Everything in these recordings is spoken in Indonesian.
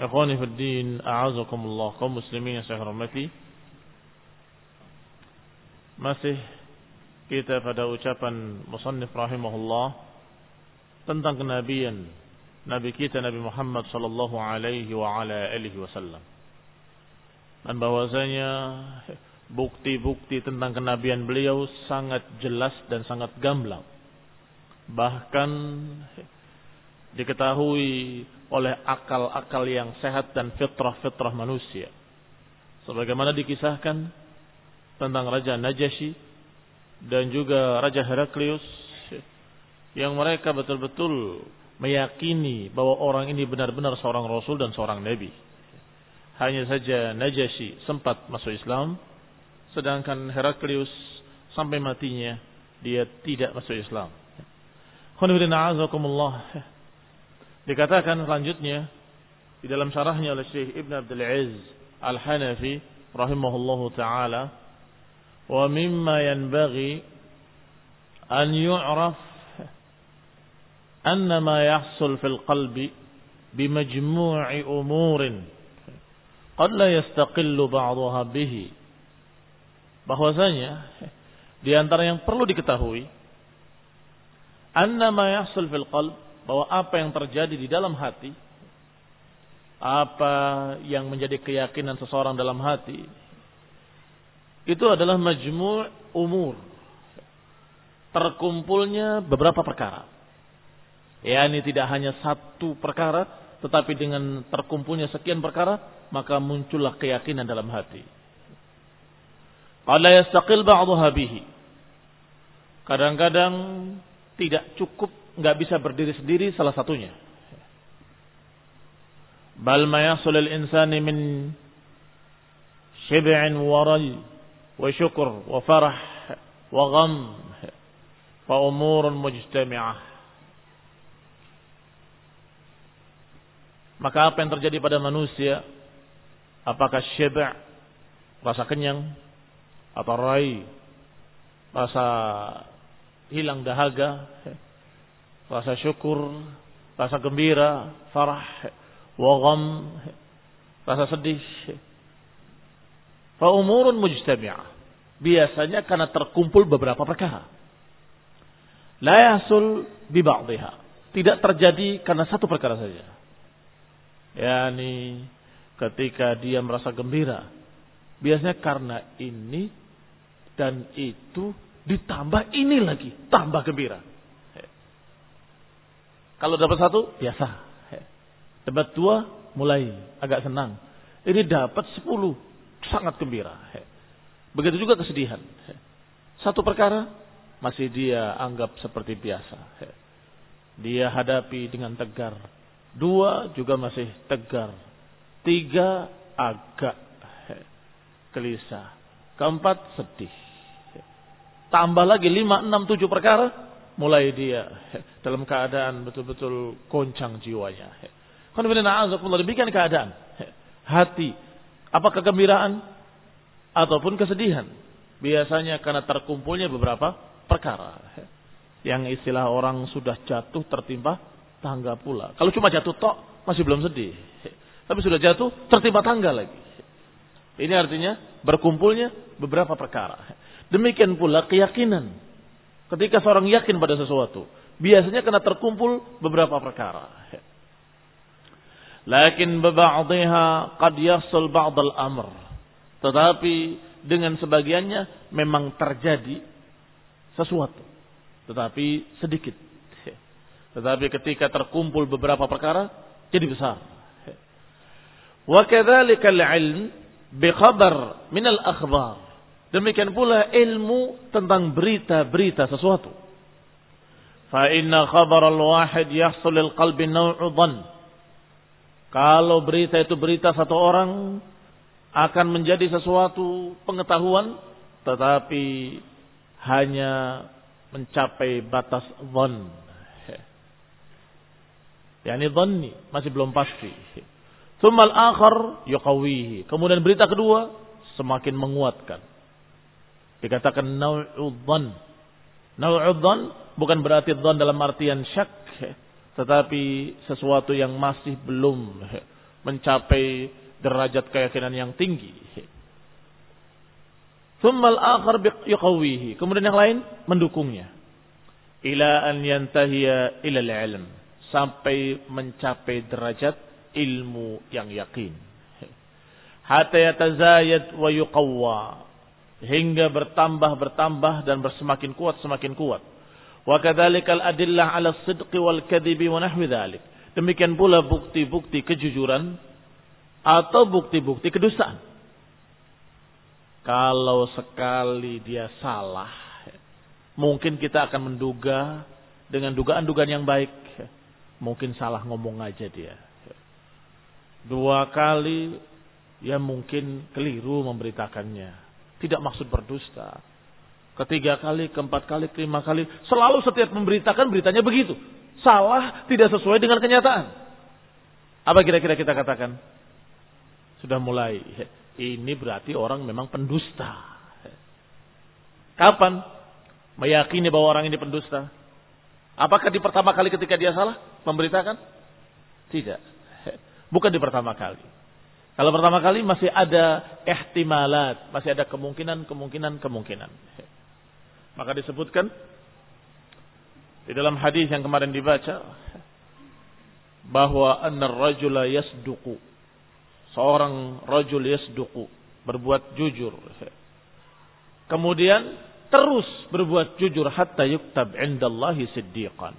Ikhwani fi din, a'azakumullah kaum muslimin yang saya hormati. Masih kita pada ucapan musannif rahimahullah tentang kenabian nabi kita Nabi Muhammad sallallahu alaihi wa ala alihi wasallam. Dan bahwasanya bukti-bukti tentang kenabian beliau sangat jelas dan sangat gamblang. Bahkan diketahui oleh akal-akal yang sehat dan fitrah-fitrah manusia. Sebagaimana dikisahkan tentang Raja Najasyi dan juga Raja Heraklius yang mereka betul-betul meyakini bahwa orang ini benar-benar seorang rasul dan seorang nabi. Hanya saja Najasyi sempat masuk Islam sedangkan Heraklius sampai matinya dia tidak masuk Islam. Khonibina Dikatakan selanjutnya di dalam syarahnya oleh Syekh Ibn Abdul Aziz Al-Hanafi rahimahullahu taala wa mimma yanbaghi an yu'raf anna ma yahsul fil qalbi bimajmu'i umurin qad la yastaqillu ba'daha bihi bahwasanya di antara yang perlu diketahui anna ma yahsul fil qalbi bahwa apa yang terjadi di dalam hati, apa yang menjadi keyakinan seseorang dalam hati, itu adalah majmu' umur. Terkumpulnya beberapa perkara. Ya, ini tidak hanya satu perkara, tetapi dengan terkumpulnya sekian perkara, maka muncullah keyakinan dalam hati. Bihi. Kadang-kadang tidak cukup nggak bisa berdiri sendiri salah satunya. Bal ma yasul al-insani min shib'in wa ray wa syukr wa farah wa gham fa umurun mujtami'ah. Maka apa yang terjadi pada manusia? Apakah syiba' rasa kenyang atau rai rasa hilang dahaga rasa syukur, rasa gembira, farah, wagam, rasa sedih. Fa umurun mujtami'ah. Biasanya karena terkumpul beberapa perkara. La yasul bi ba'dihha. Tidak terjadi karena satu perkara saja. Yani ketika dia merasa gembira, biasanya karena ini dan itu ditambah ini lagi, tambah gembira. Kalau dapat satu, biasa. Dapat dua, mulai agak senang. Ini dapat sepuluh, sangat gembira. Begitu juga kesedihan. Satu perkara, masih dia anggap seperti biasa. Dia hadapi dengan tegar. Dua juga masih tegar. Tiga agak gelisah. Keempat sedih. Tambah lagi lima, enam, tujuh perkara. Mulai dia dalam keadaan betul-betul goncang jiwanya. Demikian keadaan. Hati. Apa kegembiraan? Ataupun kesedihan. Biasanya karena terkumpulnya beberapa perkara. Yang istilah orang sudah jatuh tertimpa tangga pula. Kalau cuma jatuh tok masih belum sedih. Tapi sudah jatuh tertimpa tangga lagi. Ini artinya berkumpulnya beberapa perkara. Demikian pula keyakinan. Ketika seorang yakin pada sesuatu, biasanya kena terkumpul beberapa perkara. Lakin beba'dihha qad yasul ba'dal amr. Tetapi dengan sebagiannya memang terjadi sesuatu. Tetapi sedikit. Tetapi ketika terkumpul beberapa perkara, jadi besar. Wa kadzalika khabar min al-akhbar. Demikian pula ilmu tentang berita-berita sesuatu. Fa inna khabar al-wahid yahsul lil qalbi naw'u. Kalau berita itu berita satu orang akan menjadi sesuatu pengetahuan tetapi hanya mencapai batas dhann. Yani dhanni masih belum pasti. Tsummal akhar yuqawihi. Kemudian berita kedua semakin menguatkan. Dikatakan nau'u dhann. Nau'u dhann bukan berarti dhann dalam artian syak, tetapi sesuatu yang masih belum mencapai derajat keyakinan yang tinggi. Thummal akhar yuqawihi. Kemudian yang lain mendukungnya. Ila an yantahiya ila ilm. Sampai mencapai derajat ilmu yang yakin. Hatta yatazayad wa yuqawwa. Hingga bertambah, bertambah dan bersemakin kuat, semakin kuat. Wa kadzalikal adillah ala sidqi wal kadhibi wa nahwi dhalik. Demikian pula bukti-bukti kejujuran atau bukti-bukti kedustaan kalau sekali dia salah, mungkin kita akan menduga dengan dugaan-dugaan yang baik. Mungkin salah ngomong aja dia. Dua kali, ya mungkin keliru memberitakannya. Tidak maksud berdusta. Ketiga kali, keempat kali, kelima kali. Selalu setiap memberitakan beritanya begitu. Salah, tidak sesuai dengan kenyataan. Apa kira-kira kita katakan? Sudah mulai ini berarti orang memang pendusta. Kapan meyakini bahwa orang ini pendusta? Apakah di pertama kali ketika dia salah memberitakan? Tidak. Bukan di pertama kali. Kalau pertama kali masih ada ihtimalat, masih ada kemungkinan, kemungkinan, kemungkinan. Maka disebutkan di dalam hadis yang kemarin dibaca bahwa an rajula yasduqu seorang rajul yasduqu, berbuat jujur. Kemudian terus berbuat jujur hatta yuktab indallahi siddiqan.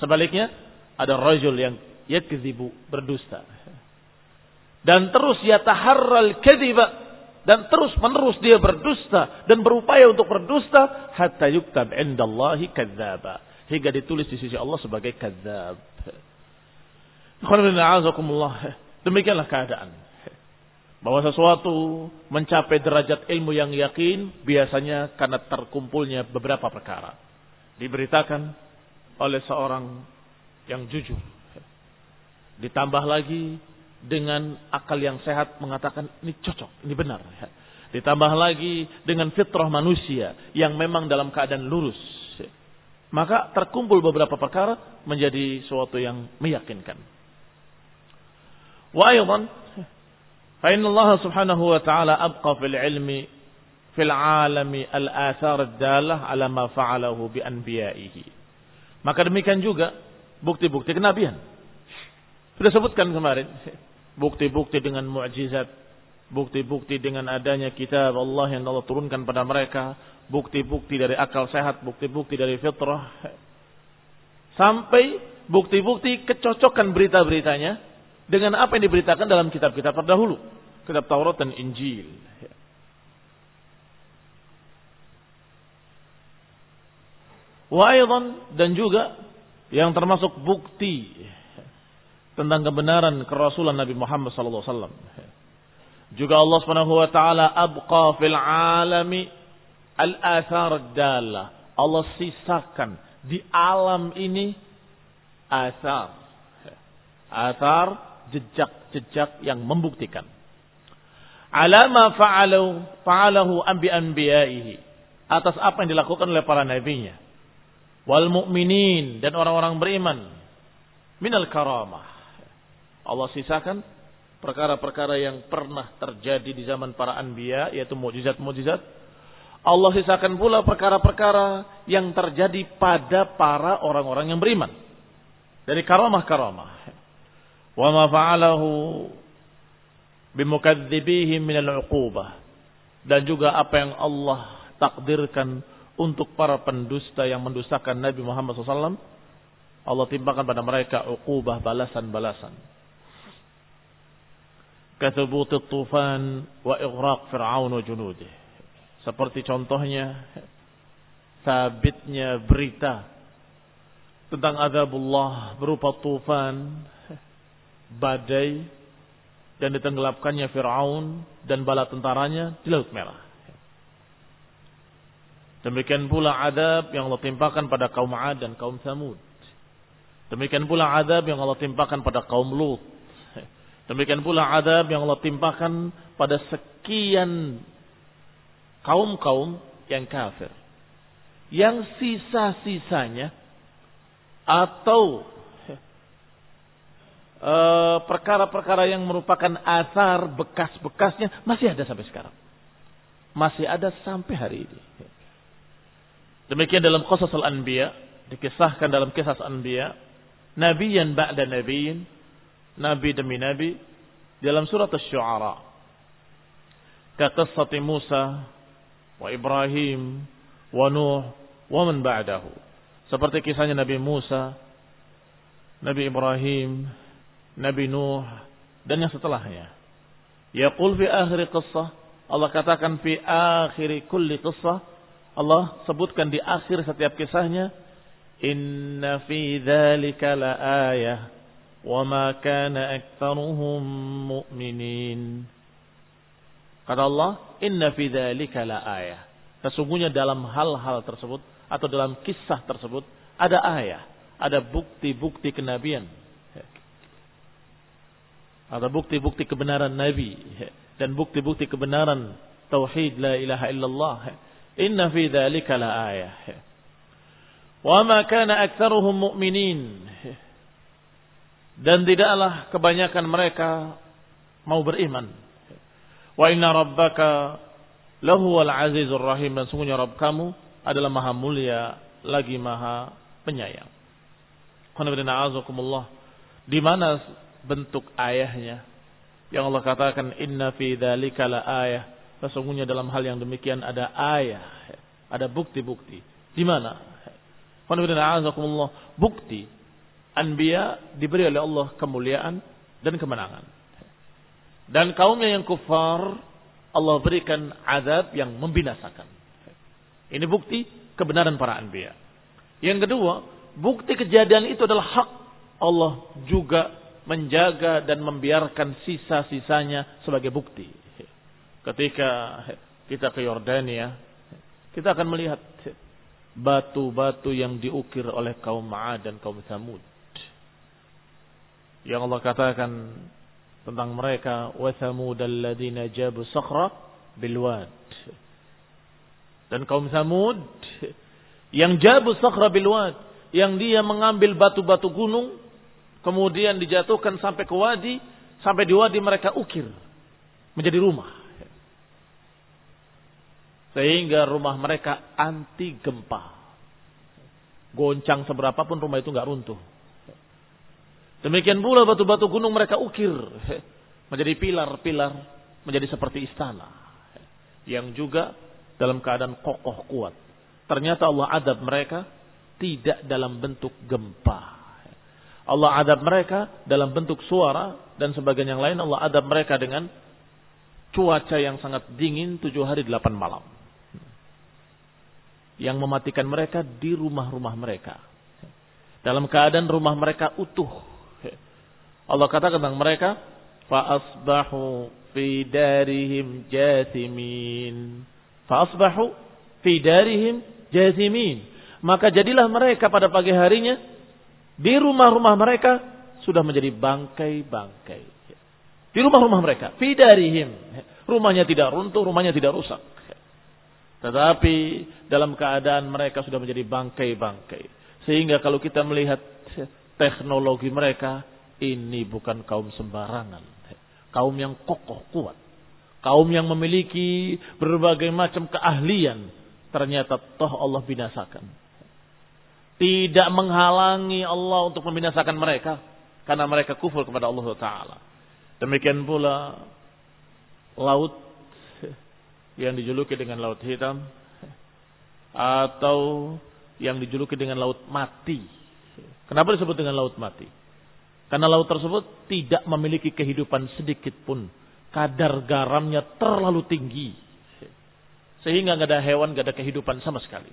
Sebaliknya ada rajul yang yakzibu, berdusta. Dan terus yataharral kadhiba dan terus menerus dia berdusta dan berupaya untuk berdusta hatta yuktab indallahi kadzdzaba hingga ditulis di sisi Allah sebagai kadzdzab. Demikianlah keadaan. Bahwa sesuatu mencapai derajat ilmu yang yakin biasanya karena terkumpulnya beberapa perkara. Diberitakan oleh seorang yang jujur. Ditambah lagi dengan akal yang sehat mengatakan ini cocok, ini benar. Ya. Ditambah lagi dengan fitrah manusia yang memang dalam keadaan lurus. Maka terkumpul beberapa perkara menjadi suatu yang meyakinkan. Wa aydan fa inna Allah Subhanahu wa taala abqa fil ilmi fil alami al athar dalah ala ma fa'alahu bi anbiya'ihi. Maka demikian juga bukti-bukti kenabian. Sudah sebutkan kemarin bukti-bukti dengan mukjizat bukti-bukti dengan adanya kitab Allah yang Allah turunkan pada mereka bukti-bukti dari akal sehat bukti-bukti dari fitrah sampai bukti-bukti kecocokan berita-beritanya dengan apa yang diberitakan dalam kitab-kitab terdahulu, kitab Taurat dan Injil. Wa dan juga yang termasuk bukti tentang kebenaran kerasulan Nabi Muhammad sallallahu alaihi. Juga Allah Subhanahu wa taala abqa fil alami al-athar dalla. Allah sisakan di alam ini asar. Asar jejak-jejak yang membuktikan. Alama fa'alu fa'alahu anbi anbiya'ihi. Atas apa yang dilakukan oleh para nabinya. Wal mu'minin dan orang-orang beriman. Minal karamah. Allah sisakan perkara-perkara yang pernah terjadi di zaman para anbiya yaitu mujizat-mujizat Allah sisakan pula perkara-perkara yang terjadi pada para orang-orang yang beriman. Dari karamah-karamah. Wa ma fa'alahu bimukadzibihim min al-uqubah dan juga apa yang Allah takdirkan untuk para pendusta yang mendustakan Nabi Muhammad SAW Allah timpakan pada mereka uqubah balasan-balasan كثبوت الطوفان وإغراق فرعون وجنوده seperti contohnya sabitnya berita tentang azabullah berupa tufan badai dan ditenggelamkannya Fir'aun dan bala tentaranya di Laut Merah. Demikian pula adab yang Allah timpakan pada kaum Ad dan kaum Samud. Demikian pula adab yang Allah timpakan pada kaum Lut Demikian pula adab yang Allah timpakan pada sekian kaum-kaum yang kafir. Yang sisa-sisanya atau eh, perkara-perkara yang merupakan asar bekas-bekasnya masih ada sampai sekarang. Masih ada sampai hari ini. Demikian dalam qasas al-anbiya, dikisahkan dalam kisah al-anbiya, nabiyan ba'da nabiyin, nabi demi nabi dalam surat Asy-Syu'ara. Kaqissati Musa wa Ibrahim wa Nuh wa man ba'dahu. Seperti kisahnya Nabi Musa, Nabi Ibrahim, Nabi Nuh dan yang setelahnya. Yaqul fi akhir qissah Allah katakan fi akhir kulli qissah Allah sebutkan di akhir setiap kisahnya inna fi dzalika la ayah وَمَا كَانَ أَكْثَرُهُمْ مُؤْمِنِينَ Kata Allah, "Inna fi dzalika laayah." Sesungguhnya dalam hal-hal tersebut atau dalam kisah tersebut ada ayah, ada bukti-bukti kenabian. Ada bukti-bukti kebenaran nabi dan bukti-bukti kebenaran tauhid la ilaha illallah. Inna fi dzalika laayah. Wa ma kana aktsaruhum mu'minin dan tidaklah kebanyakan mereka mau beriman. Wa inna rabbaka lahu al azizur rahim dan sungguhnya Rabb kamu adalah maha mulia lagi maha penyayang. Di mana bentuk ayahnya? Yang Allah katakan inna fi dzalika la ayah. Sesungguhnya dalam hal yang demikian ada ayah, ada bukti-bukti. Di mana? Bukti Anbiya diberi oleh Allah kemuliaan dan kemenangan. Dan kaumnya yang kufar, Allah berikan azab yang membinasakan. Ini bukti kebenaran para anbiya. Yang kedua, bukti kejadian itu adalah hak Allah juga menjaga dan membiarkan sisa-sisanya sebagai bukti. Ketika kita ke Yordania, kita akan melihat batu-batu yang diukir oleh kaum Ma'ad dan kaum Samud yang Allah katakan tentang mereka wa thamudal jabu sakhra bilwad. Dan kaum Samud yang jabu sakhra bilwad yang dia mengambil batu-batu gunung kemudian dijatuhkan sampai ke wadi sampai di wadi mereka ukir menjadi rumah. Sehingga rumah mereka anti gempa. Goncang seberapapun rumah itu nggak runtuh Demikian pula batu-batu gunung mereka ukir menjadi pilar-pilar, menjadi seperti istana yang juga dalam keadaan kokoh kuat. Ternyata Allah adab mereka tidak dalam bentuk gempa. Allah adab mereka dalam bentuk suara dan sebagian yang lain Allah adab mereka dengan cuaca yang sangat dingin tujuh hari delapan malam. yang mematikan mereka di rumah-rumah mereka. Dalam keadaan rumah mereka utuh. Allah katakan tentang mereka, fa asbahu fi darihim jathimin. Faasbahu fi darihim jathimin. Maka jadilah mereka pada pagi harinya di rumah-rumah mereka sudah menjadi bangkai-bangkai. Di rumah-rumah mereka, fi darihim. Rumahnya tidak runtuh, rumahnya tidak rusak. Tetapi dalam keadaan mereka sudah menjadi bangkai-bangkai. Sehingga kalau kita melihat teknologi mereka, ini bukan kaum sembarangan. Kaum yang kokoh kuat. Kaum yang memiliki berbagai macam keahlian. Ternyata toh Allah binasakan. Tidak menghalangi Allah untuk membinasakan mereka. Karena mereka kufur kepada Allah Ta'ala. Demikian pula laut yang dijuluki dengan laut hitam atau yang dijuluki dengan laut mati. Kenapa disebut dengan laut mati? Karena laut tersebut tidak memiliki kehidupan sedikit pun. Kadar garamnya terlalu tinggi. Sehingga nggak ada hewan, nggak ada kehidupan sama sekali.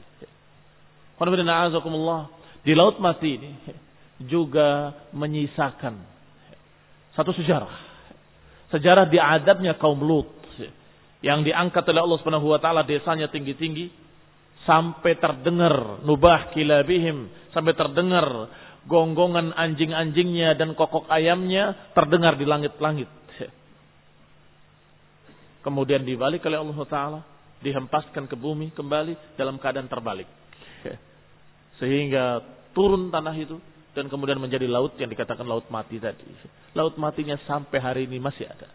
Di laut mati ini juga menyisakan satu sejarah. Sejarah diadabnya kaum Lut yang diangkat oleh Allah taala desanya tinggi-tinggi sampai terdengar nubah kilabihim sampai terdengar gonggongan anjing-anjingnya dan kokok ayamnya terdengar di langit-langit. Kemudian dibalik oleh Allah taala, dihempaskan ke bumi kembali dalam keadaan terbalik. Sehingga turun tanah itu dan kemudian menjadi laut yang dikatakan laut mati tadi. Laut matinya sampai hari ini masih ada.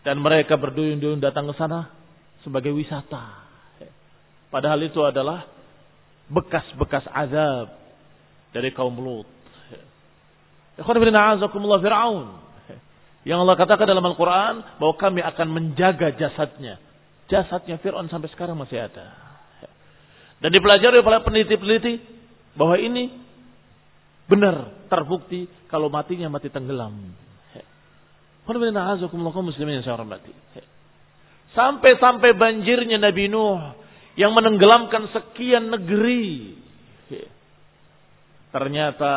Dan mereka berduyun-duyun datang ke sana sebagai wisata. Padahal itu adalah bekas-bekas azab dari kaum Lut. Fir'aun. Yang Allah katakan dalam Al-Quran bahwa kami akan menjaga jasadnya. Jasadnya Fir'aun sampai sekarang masih ada. Dan dipelajari oleh peneliti-peneliti bahwa ini benar terbukti kalau matinya mati tenggelam. Sampai-sampai banjirnya Nabi Nuh yang menenggelamkan sekian negeri. Ternyata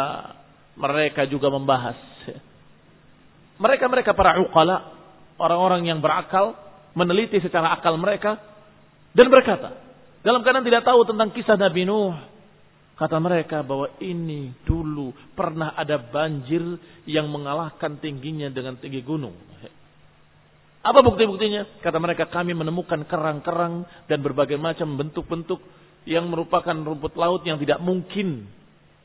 mereka juga membahas. Mereka-mereka para uqala, orang-orang yang berakal, meneliti secara akal mereka dan berkata, dalam keadaan tidak tahu tentang kisah Nabi Nuh, Kata mereka bahwa ini dulu pernah ada banjir yang mengalahkan tingginya dengan tinggi gunung. Apa bukti-buktinya? Kata mereka kami menemukan kerang-kerang dan berbagai macam bentuk-bentuk yang merupakan rumput laut yang tidak mungkin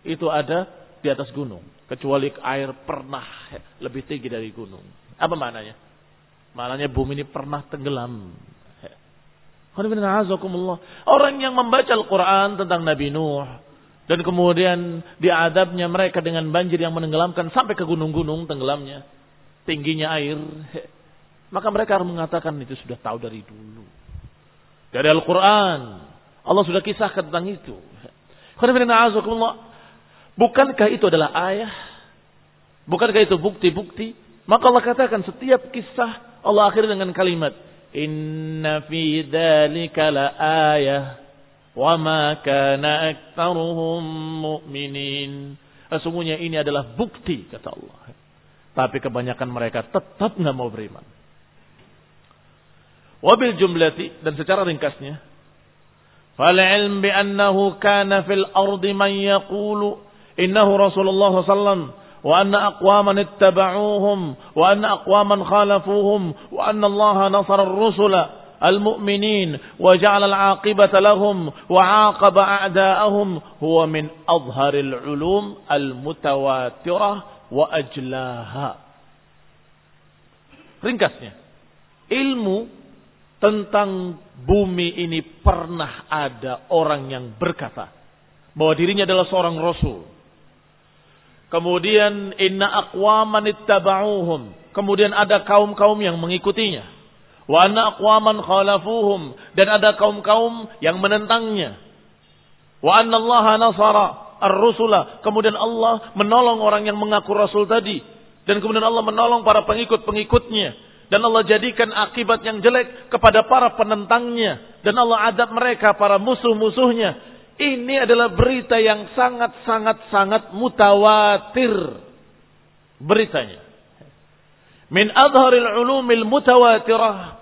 itu ada di atas gunung. Kecuali air pernah lebih tinggi dari gunung. Apa maknanya? Maknanya bumi ini pernah tenggelam. Orang yang membaca Al-Quran tentang Nabi Nuh, dan kemudian diadabnya mereka dengan banjir yang menenggelamkan sampai ke gunung-gunung tenggelamnya. Tingginya air. Maka mereka harus mengatakan itu sudah tahu dari dulu. Dari Al-Quran. Allah sudah kisahkan tentang itu. Bukankah itu adalah ayah? Bukankah itu bukti-bukti? Maka Allah katakan setiap kisah Allah akhir dengan kalimat Inna fi dalika la ayah wa ma kana aktaruhum mu'minin. Sesungguhnya ini adalah bukti kata Allah. Tapi kebanyakan mereka tetap nggak mau beriman. Wabil jumlati dan secara ringkasnya, fal ilm bi annahu kana fil ardi man yaqulu اللَّهِ صَلَّى وسلم وأن أقواما اتبعوهم وأن أقواما خالفوهم وأن الله نصر الرسل المؤمنين وجعل العاقبة لهم وعاقب أعداءهم هو من أظهر العلوم المتواترة وأجلاها Ringkasnya, ilmu tentang bumi ini pernah ada orang yang berkata bahwa dirinya adalah seorang rasul. Kemudian inna aqwaman ittaba'uhum. Kemudian ada kaum-kaum yang mengikutinya. Wa anna aqwaman khalafuhum dan ada kaum-kaum yang menentangnya. Wa anna Allah nasara ar-rusula. Kemudian Allah menolong orang yang mengaku rasul tadi dan kemudian Allah menolong para pengikut-pengikutnya dan Allah jadikan akibat yang jelek kepada para penentangnya dan Allah adab mereka para musuh-musuhnya. Ini adalah berita yang sangat-sangat-sangat mutawatir. Beritanya. Min adharil ulumil mutawatirah.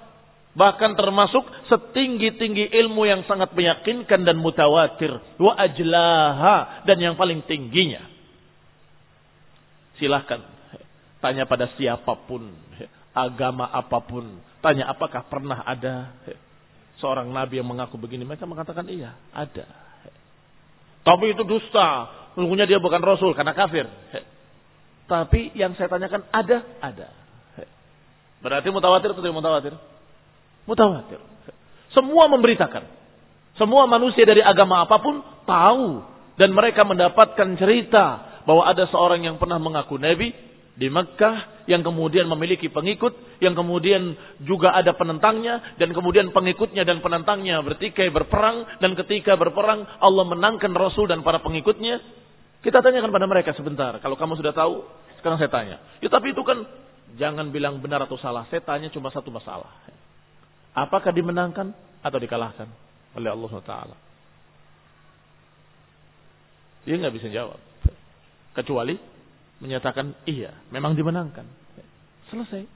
Bahkan termasuk setinggi-tinggi ilmu yang sangat meyakinkan dan mutawatir. Wa ajlaha. Dan yang paling tingginya. Silahkan. Tanya pada siapa pun. Agama apa pun. Tanya apakah pernah ada seorang nabi yang mengaku begini. Mereka mengatakan iya ada tapi itu dusta. Sungguhnya dia bukan rasul karena kafir. Tapi yang saya tanyakan ada? Ada. Berarti mutawatir atau tidak mutawatir? Mutawatir. Semua memberitakan. Semua manusia dari agama apa pun tahu. Dan mereka mendapatkan cerita bahwa ada seorang yang pernah mengaku Nabi di Mekah yang kemudian memiliki pengikut, yang kemudian juga ada penentangnya, dan kemudian pengikutnya dan penentangnya bertikai berperang, dan ketika berperang Allah menangkan Rasul dan para pengikutnya. Kita tanyakan pada mereka sebentar, kalau kamu sudah tahu, sekarang saya tanya. Ya tapi itu kan jangan bilang benar atau salah, saya tanya cuma satu masalah. Apakah dimenangkan atau dikalahkan oleh Allah Taala? Dia nggak bisa jawab. Kecuali menyatakan iya, memang dimenangkan. Selesai.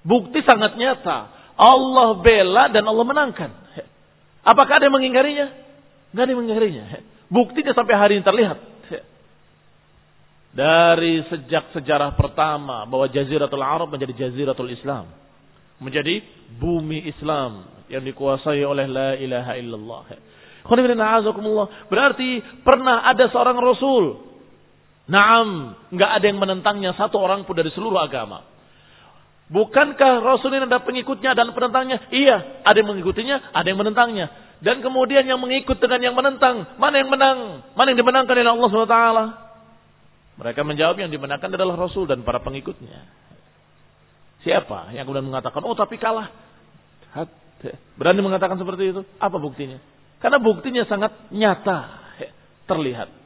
Bukti sangat nyata. Allah bela dan Allah menangkan. Apakah ada yang mengingkarinya? Nggak ada yang mengingkarinya. Buktinya sampai hari ini terlihat. Dari sejak sejarah pertama bahwa Jaziratul Arab menjadi Jaziratul Islam menjadi bumi Islam yang dikuasai oleh la ilaha illallah. Berarti pernah ada seorang rasul. Naam, nggak ada yang menentangnya satu orang pun dari seluruh agama. Bukankah Rasul ini ada pengikutnya dan penentangnya? Iya, ada yang mengikutinya, ada yang menentangnya. Dan kemudian yang mengikut dengan yang menentang, mana yang menang? Mana yang dimenangkan oleh Allah SWT? Mereka menjawab yang dimenangkan adalah Rasul dan para pengikutnya. Siapa yang kemudian mengatakan, oh tapi kalah. Berani mengatakan seperti itu? Apa buktinya? Karena buktinya sangat nyata, terlihat.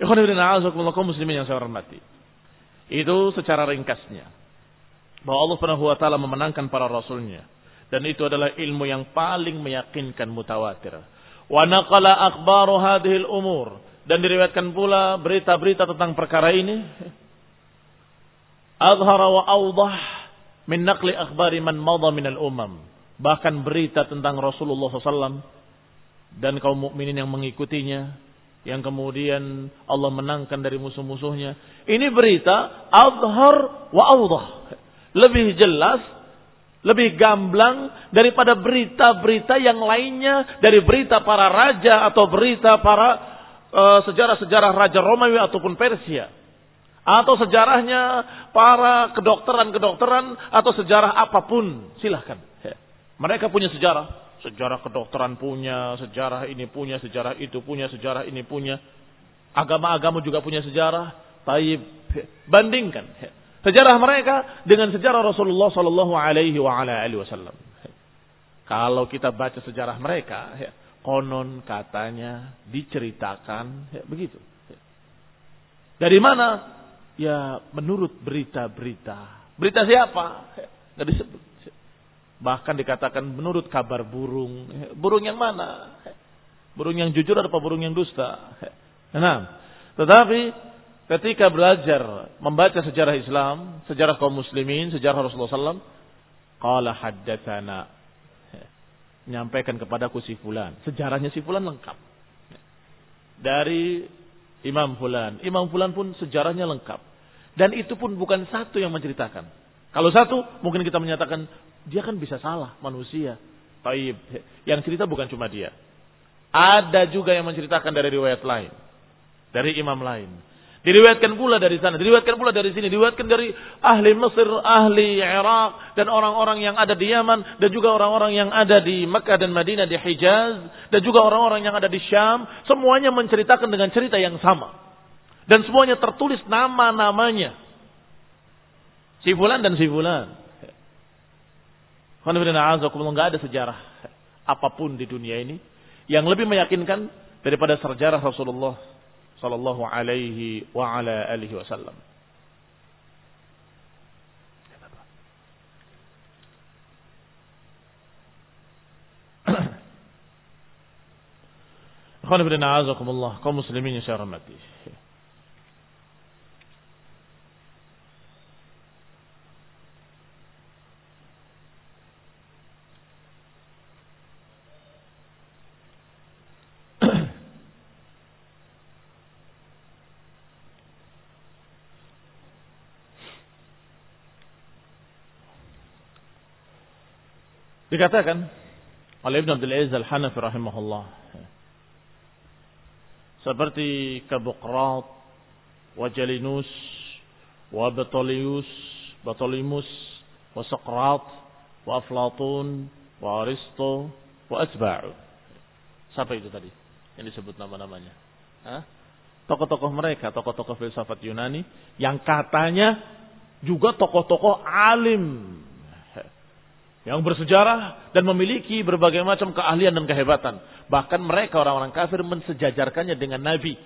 Muslimin yang saya hormati. Itu secara ringkasnya. Bahwa Allah Subhanahu wa taala memenangkan para rasulnya dan itu adalah ilmu yang paling meyakinkan mutawatir. Wa naqala akhbaru hadhil umur dan diriwayatkan pula berita-berita tentang perkara ini azhara wa awdah min naqli akhbari man madha min al-umam. Bahkan berita tentang Rasulullah SAW dan kaum mukminin yang mengikutinya yang kemudian Allah menangkan dari musuh-musuhnya. Ini berita azhar wa awdah. Lebih jelas, lebih gamblang daripada berita-berita yang lainnya dari berita para raja atau berita para eh, sejarah-sejarah uh, raja Romawi ataupun Persia atau sejarahnya para kedokteran-kedokteran atau sejarah apa pun, silahkan. Mereka punya sejarah, sejarah kedokteran punya, sejarah ini punya, sejarah itu punya, sejarah ini punya. Agama-agama juga punya sejarah. Taib, bandingkan sejarah mereka dengan sejarah Rasulullah Sallallahu Alaihi Wasallam. Kalau kita baca sejarah mereka, konon katanya diceritakan begitu. Dari mana Ya menurut berita-berita. Berita siapa? Disebut. Bahkan dikatakan menurut kabar burung. Burung yang mana? Burung yang jujur atau burung yang dusta? Nah, tetapi ketika belajar membaca sejarah Islam, sejarah kaum muslimin, sejarah Rasulullah SAW, qala haddatsana menyampaikan kepadaku si fulan. Sejarahnya si fulan lengkap. Dari Imam fulan. Imam fulan pun sejarahnya lengkap. Dan itu pun bukan satu yang menceritakan. Kalau satu, mungkin kita menyatakan, dia kan bisa salah, manusia. Taib. Yang cerita bukan cuma dia. Ada juga yang menceritakan dari riwayat lain. Dari imam lain. Diriwayatkan pula dari sana, diriwayatkan pula dari sini, diriwayatkan dari ahli Mesir, ahli Irak, dan orang-orang yang ada di Yaman, dan juga orang-orang yang ada di Mekah dan Madinah, di Hijaz, dan juga orang-orang yang ada di Syam, semuanya menceritakan dengan cerita yang sama. Dan semuanya tertulis nama-namanya. Si fulan dan si fulan. Nggak ada sejarah apa pun di dunia ini yang lebih meyakinkan daripada sejarah Rasulullah Sallallahu Alaihi wa ala alihi Wasallam. Kaum muslimin yang saya hormati. Dikatakan oleh Ibn Abdul Aziz Al-Hanafi rahimahullah seperti Kabukrat wa Jalinus wa Batolius Batolimus wa Sokrat wa Aflatun wa Aristo wa Asba'u siapa itu tadi yang disebut nama-namanya? Tokoh-tokoh mereka tokoh-tokoh filsafat Yunani yang katanya juga tokoh-tokoh alim yang bersejarah dan memiliki berbagai macam keahlian dan kehebatan. Bahkan mereka orang-orang kafir mensejajarkannya dengan Nabi.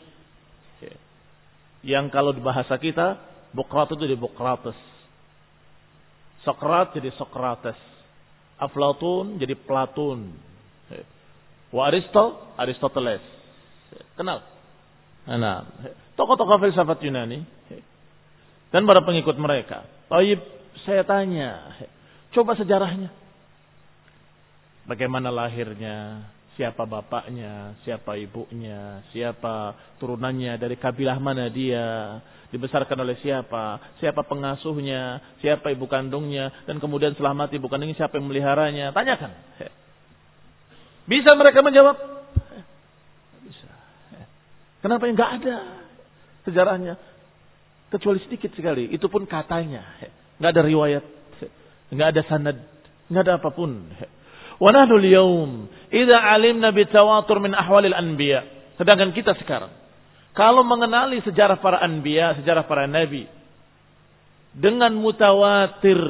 Yang kalau di bahasa kita, Bukrat itu di Bukrates. Sokrat jadi Sokrates. Aflatun jadi Platun. Wa Aristo, Aristoteles. Kenal? Nah, tokoh-tokoh filsafat Yunani dan para pengikut mereka. Taib, saya tanya, Coba sejarahnya. Bagaimana lahirnya, siapa bapaknya, siapa ibunya, siapa turunannya, dari kabilah mana dia, dibesarkan oleh siapa, siapa pengasuhnya, siapa ibu kandungnya, dan kemudian setelah mati ibu kandungnya siapa yang meliharanya. Tanyakan. Bisa mereka menjawab? Bisa. Kenapa yang nggak ada sejarahnya? Kecuali sedikit sekali. Itu pun katanya. Nggak ada riwayat Enggak ada sanad, enggak ada apa pun. Wa nahnu al-yawm idza alimna bitawatur min ahwalil anbiya. Sedangkan kita sekarang kalau mengenali sejarah para anbiya, sejarah para nabi dengan mutawatir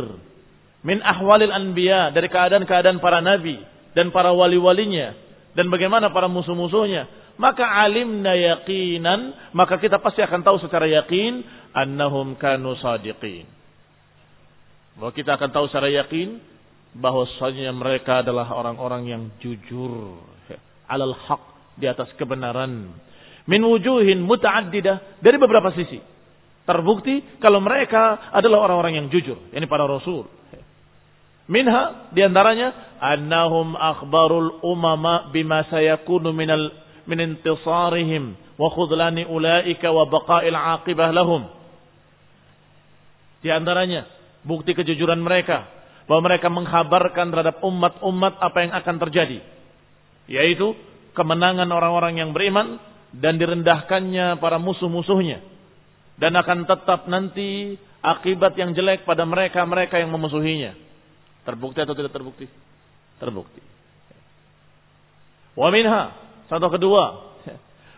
min ahwalil anbiya dari keadaan-keadaan para nabi dan para wali-walinya dan bagaimana para musuh-musuhnya, maka alimna yaqinan, maka kita pasti akan tahu secara yakin annahum kanu sadiqin. Bahwa kita akan tahu secara yakin bahwasanya mereka adalah orang-orang yang jujur. Alal haq di atas kebenaran. Min wujuhin mutaaddidah dari beberapa sisi. Terbukti kalau mereka adalah orang-orang yang jujur yakni para rasul. Minha di antaranya annahum akhbarul umama bima sayakunu minal min intisarihim wa khudlani ulaika wa baqa'il aqibah lahum. Di antaranya bukti kejujuran mereka. Bahwa mereka mengkhabarkan terhadap umat-umat apa yang akan terjadi. Yaitu kemenangan orang-orang yang beriman dan direndahkannya para musuh-musuhnya. Dan akan tetap nanti akibat yang jelek pada mereka-mereka yang memusuhinya. Terbukti atau tidak terbukti? Terbukti. Wa minha contoh kedua.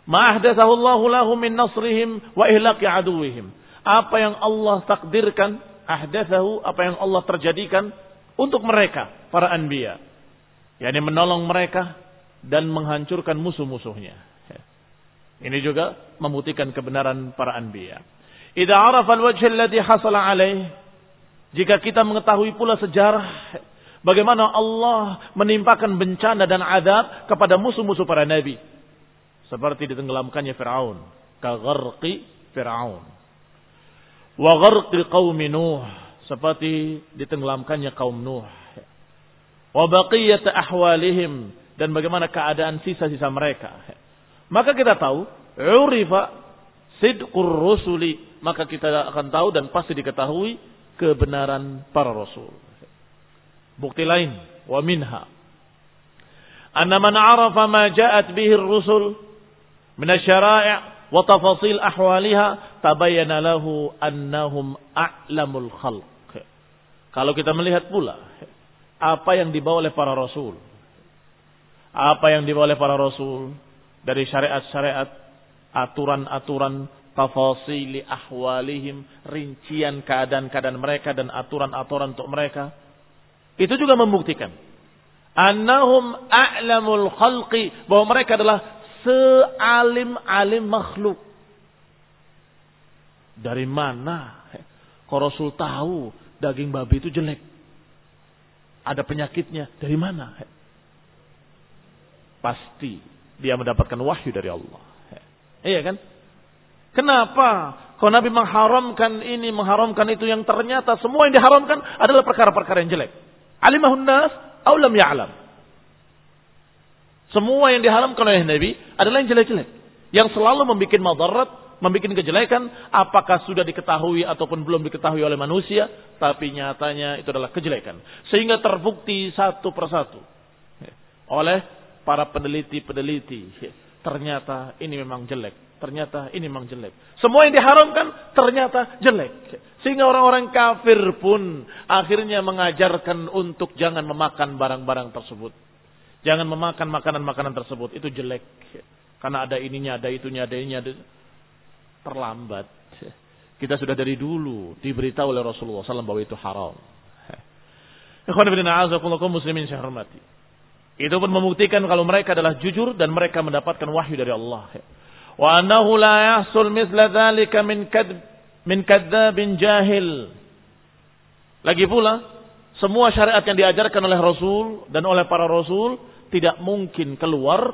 Ma'ahdatsahu Allahu lahum min nasrihim wa ihlaqi aduwihim apa yang Allah takdirkan ahdathahu apa yang Allah terjadikan untuk mereka para anbiya. Yakni menolong mereka dan menghancurkan musuh-musuhnya. Ini juga membuktikan kebenaran para anbiya. Idza arafa al-wajh alladhi hasala alaih jika kita mengetahui pula sejarah bagaimana Allah menimpakan bencana dan adab kepada musuh-musuh para nabi. Seperti ditenggelamkannya Firaun kagharqi Firaun wa gharqi qaumi Nuh seperti ditenggelamkannya kaum Nuh. Wa baqiyat ahwalihim dan bagaimana keadaan sisa-sisa mereka. Maka kita tahu urifa sidqur rusuli maka kita akan tahu dan pasti diketahui kebenaran para rasul. Bukti lain wa minha. Anna man arafa ma ja'at bihi ar-rusul min asy-syara'i' wa tafasil ahwaliha tabayyana lahu annahum a'lamul khalq. Kalau kita melihat pula apa yang dibawa oleh para rasul. Apa yang dibawa oleh para rasul dari syariat-syariat, aturan-aturan, tafasili ahwalihim, rincian keadaan-keadaan mereka dan aturan-aturan untuk mereka. Itu juga membuktikan annahum a'lamul khalqi bahwa mereka adalah sealim-alim makhluk. Dari mana? Kok Rasul tahu daging babi itu jelek? Ada penyakitnya. Dari mana? Pasti dia mendapatkan wahyu dari Allah. Iya kan? Kenapa? Kalau Nabi mengharamkan ini, mengharamkan itu yang ternyata semua yang diharamkan adalah perkara-perkara yang jelek. Alimahun nas, aulam ya'lam. Semua yang diharamkan oleh Nabi adalah yang jelek-jelek. Yang selalu membuat madarat, membuat kejelekan, apakah sudah diketahui ataupun belum diketahui oleh manusia, tapi nyatanya itu adalah kejelekan. Sehingga terbukti satu persatu oleh para peneliti-peneliti. Ternyata ini memang jelek. Ternyata ini memang jelek. Semua yang diharamkan ternyata jelek. Sehingga orang-orang kafir pun akhirnya mengajarkan untuk jangan memakan barang-barang tersebut. Jangan memakan makanan-makanan tersebut. Itu jelek. Karena ada ininya, ada itunya, ada ininya. Ada... Terlambat. Kita sudah dari dulu diberitahu oleh Rasulullah SAW bahwa itu haram. Muslimin. Itu pun membuktikan kalau mereka adalah jujur dan mereka mendapatkan wahyu dari Allah. Wa annahu la yahsul mithla dhalika min kadb min kadzabin jahil. Lagi pula, semua syariat yang diajarkan oleh Rasul dan oleh para Rasul tidak mungkin keluar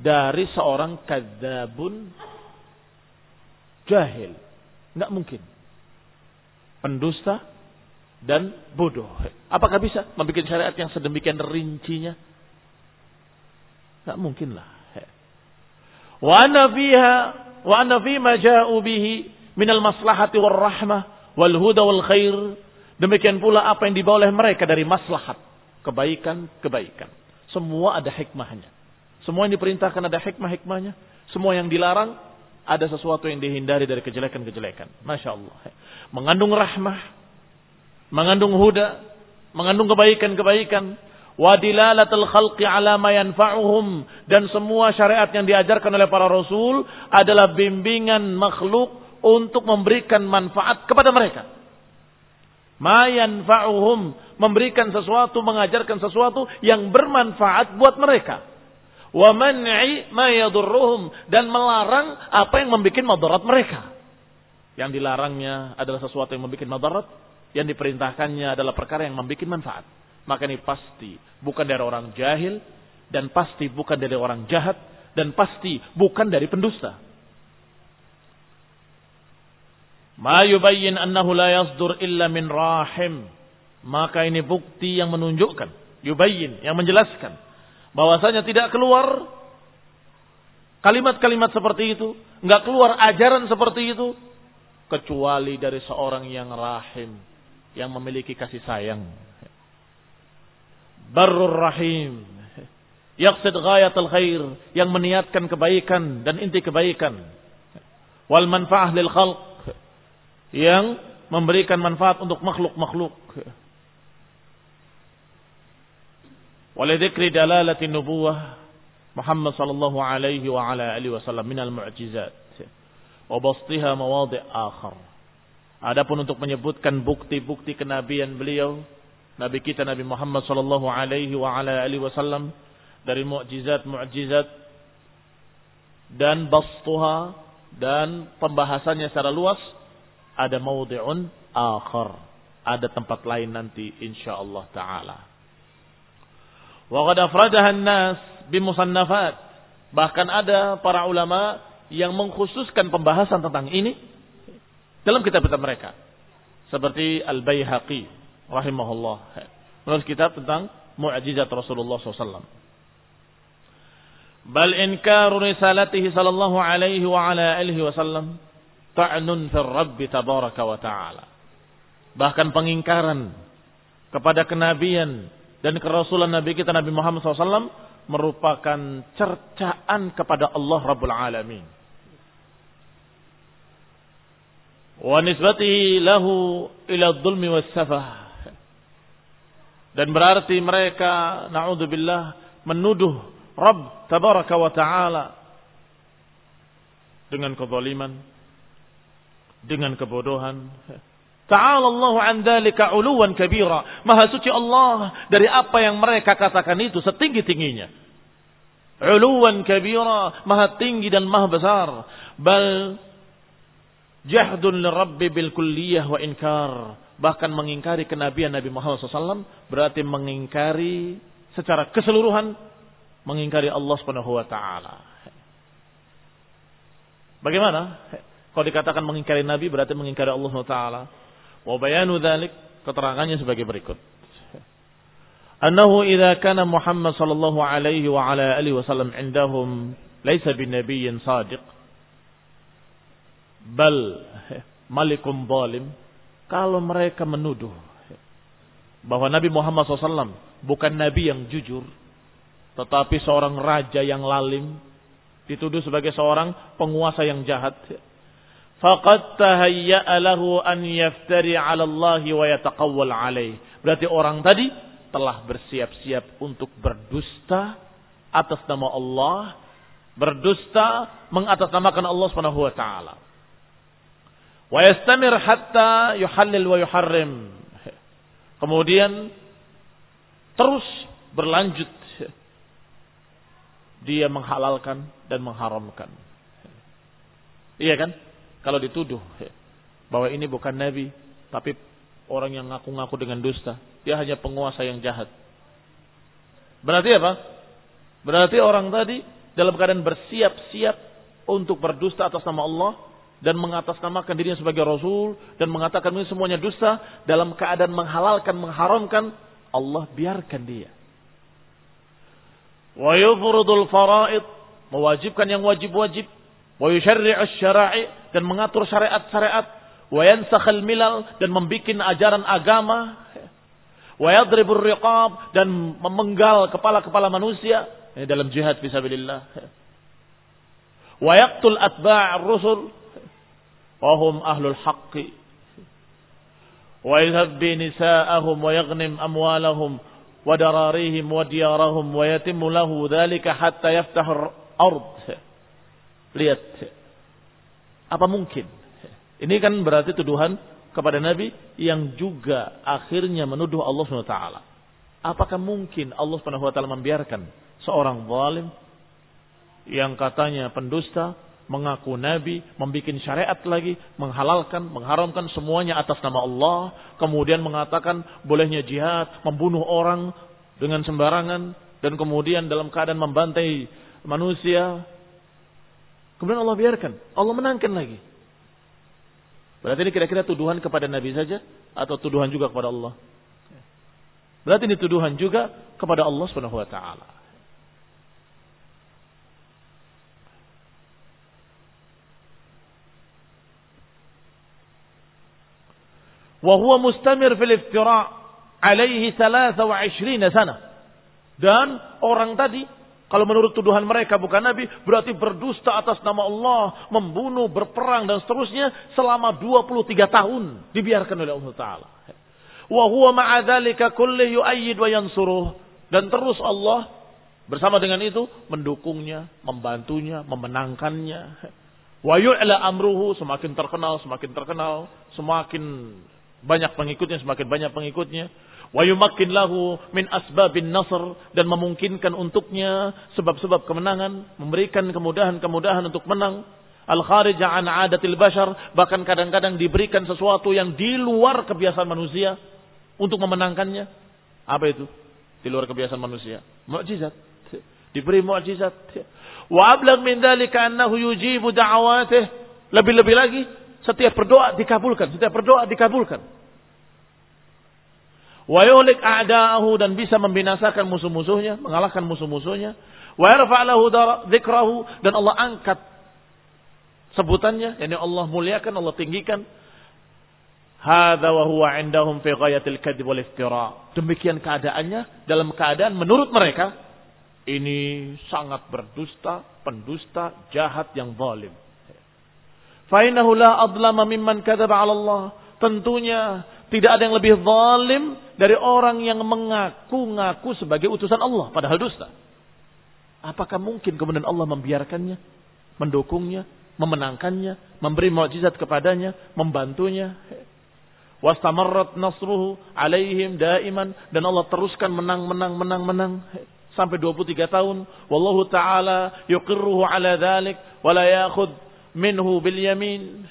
dari seorang kadzabun jahil. Enggak mungkin. Pendusta dan bodoh. Apakah bisa membuat syariat yang sedemikian rincinya? Tak mungkin lah. Wa anna fiha wa anna fi ma ja'u bihi min al maslahati wal rahmah wal huda wal khair. Demikian pula apa yang dibawa oleh mereka dari maslahat, kebaikan-kebaikan. Semua ada hikmahnya. Semua yang diperintahkan ada hikmah-hikmahnya. Semua yang dilarang ada sesuatu yang dihindari dari kejelekan-kejelekan. Masya Allah. Mengandung rahmah, mengandung huda, mengandung kebaikan-kebaikan, wadilalatul khalqi ala ma yanfa'uhum dan semua syariat yang diajarkan oleh para rasul adalah bimbingan makhluk untuk memberikan manfaat kepada mereka. Ma yanfa'uhum memberikan sesuatu, mengajarkan sesuatu yang bermanfaat buat mereka. Wa man'i ma yadurruhum dan melarang apa yang membuat madarat mereka. Yang dilarangnya adalah sesuatu yang membuat madarat, yang diperintahkannya adalah perkara yang membuat manfaat. Maka ini pasti bukan dari orang jahil dan pasti bukan dari orang jahat dan pasti bukan dari pendusta. Ma yubayyin annahu la yasdur illa min rahim. Maka ini bukti yang menunjukkan, yubayyin, yang menjelaskan bahwasanya tidak keluar kalimat-kalimat seperti itu, enggak keluar ajaran seperti itu kecuali dari seorang yang rahim, yang memiliki kasih sayang. Barur rahim. Yaqsid ghayatul khair. Yang meniatkan kebaikan dan inti kebaikan. Wal manfaah lil khalq. Yang memberikan manfaat untuk makhluk-makhluk. Walidhikri dalalati nubuwah Muhammad sallallahu alaihi wa ala alihi wasallam minal mu'jizat. Wa bastiha mawadi' akhar. Adapun untuk menyebutkan bukti-bukti kenabian beliau, Nabi kita Nabi Muhammad sallallahu alaihi wa ala alihi wasallam dari mukjizat-mukjizat dan bastuha dan pembahasannya secara luas ada maudhi'un akhar. Ada tempat lain nanti insyaallah taala. Wa qad afradaha an-nas bimusannafat. Bahkan ada para ulama yang mengkhususkan pembahasan tentang ini dalam kitab-kitab mereka. Seperti Al-Baihaqi rahimahullah. Menulis kitab tentang mu'jizat Rasulullah SAW. Bal inkaru risalatihi sallallahu alaihi wa ala alihi wasallam ta'nun fil Rabbi tabaraka wa ta'ala. Bahkan pengingkaran kepada kenabian dan kerasulan Nabi kita Nabi Muhammad SAW merupakan cercaan kepada Allah Rabbul Alamin. wa nisbatihi lahu ila dhulmi dan berarti mereka naudzubillah menuduh Rabb tabaraka wa taala dengan kezaliman dengan kebodohan Ta'ala Allah an dzalika 'uluwan kabira. Maha suci Allah dari apa yang mereka katakan itu setinggi-tingginya. 'Uluwan kabira, maha tinggi dan maha besar. Bal jahdun lirabbi bil kulliyah wa inkar. Bahkan mengingkari kenabian Nabi Muhammad SAW berarti mengingkari secara keseluruhan mengingkari Allah Subhanahu wa taala. Bagaimana? Kalau dikatakan mengingkari Nabi berarti mengingkari Allah Subhanahu wa bayanu dzalik keterangannya sebagai berikut. Annahu idza kana Muhammad sallallahu alaihi wa ala alihi wasallam indahum laisa binabiyyin sadiq bal malikum zalim kalau mereka menuduh bahwa Nabi Muhammad SAW bukan Nabi yang jujur tetapi seorang raja yang lalim dituduh sebagai seorang penguasa yang jahat faqad tahayya'a lahu an yaftari 'ala Allah wa yataqawwal 'alaih berarti orang tadi telah bersiap-siap untuk berdusta atas nama Allah berdusta mengatasnamakan Allah Subhanahu wa taala wa yastamir hatta yuhallil wa yuharrim kemudian terus berlanjut dia menghalalkan dan mengharamkan. Iya kan? Kalau dituduh bahwa ini bukan nabi, tapi orang yang ngaku-ngaku dengan dusta, dia hanya penguasa yang jahat. Berarti apa? Berarti orang tadi dalam keadaan bersiap-siap untuk berdusta atas nama Allah dan mengatasnamakan dirinya sebagai rasul dan mengatakan ini semuanya dusta dalam keadaan menghalalkan, mengharamkan, Allah biarkan dia wa yufrudul faraid mewajibkan yang wajib-wajib wa yusyarri'u syara'i dan mengatur syariat-syariat. Wa yansakhal milal dan membikin ajaran agama. Wa yadribur riqab dan memenggal kepala-kepala manusia. Dalam jihad fisabilillah wa yaqtul atba'ar rusul. Wa hum ahlul haqqi. Wa yadhhabbi nisa'ahum wa yaghnim amwalahum wa dararihim wa diyarahum wa yatimmu lahu dhalika hatta yaftahu ardh lihat apa mungkin ini kan berarti tuduhan kepada Nabi yang juga akhirnya menuduh Allah SWT apakah mungkin Allah SWT membiarkan seorang zalim yang katanya pendusta mengaku nabi, membuat syariat lagi, menghalalkan, mengharamkan semuanya atas nama Allah, kemudian mengatakan bolehnya jihad, membunuh orang dengan sembarangan dan kemudian dalam keadaan membantai manusia. Kemudian Allah biarkan. Allah menangkan lagi. Berarti ini kira-kira tuduhan kepada Nabi saja atau tuduhan juga kepada Allah? Berarti ini tuduhan juga kepada Allah Subhanahu wa taala. Mustamir fil iftira' alaihi 23 sana. Dan orang tadi kalau menurut tuduhan mereka bukan nabi berarti berdusta atas nama Allah, membunuh, berperang dan seterusnya selama 23 tahun dibiarkan oleh Allah taala. Wa huwa ma'a dzalika kulli yu'ayyid wa yansuruh dan terus Allah bersama dengan itu mendukungnya, membantunya, memenangkannya. Wa yu'la amruhu semakin terkenal, semakin terkenal, semakin banyak pengikutnya semakin banyak pengikutnya wa yumakkin lahu min asbabin nasr. Dan memungkinkan untuknya sebab-sebab kemenangan. Memberikan kemudahan-kemudahan untuk menang. Al kharija an adatil bashar. Bahkan kadang-kadang diberikan sesuatu yang di luar kebiasaan manusia untuk memenangkannya. Apa itu? Di luar kebiasaan manusia. Mukjizat. Diberi mukjizat. Wa ablag min dzalika annahu yujibu da'awatih. Lebih-lebih lagi setiap berdoa dikabulkan, setiap berdoa dikabulkan. Wa yuhlik a'da'ahu dan bisa membinasakan musuh-musuhnya, mengalahkan musuh-musuhnya. Wa yarfa'lahu dzikrahu dan Allah angkat sebutannya, yakni Allah muliakan, Allah tinggikan. Hadza wa huwa 'indahum fi ghayatil kadzib wal iftira. Demikian keadaannya dalam keadaan menurut mereka ini sangat berdusta, pendusta, jahat yang zalim. Fainahu la adlama mimman kadzaba 'ala Allah. Tentunya tidak ada yang lebih zalim dari orang yang mengaku-ngaku sebagai utusan Allah padahal dusta. Apakah mungkin kemudian Allah membiarkannya, mendukungnya, memenangkannya, memberi mukjizat kepadanya, membantunya? Wastamarrat nasruhu alaihim daiman dan Allah teruskan menang menang menang menang sampai 23 tahun. Wallahu taala yuqirruhu ala dzalik wa la ya'khudh minhu bil yamin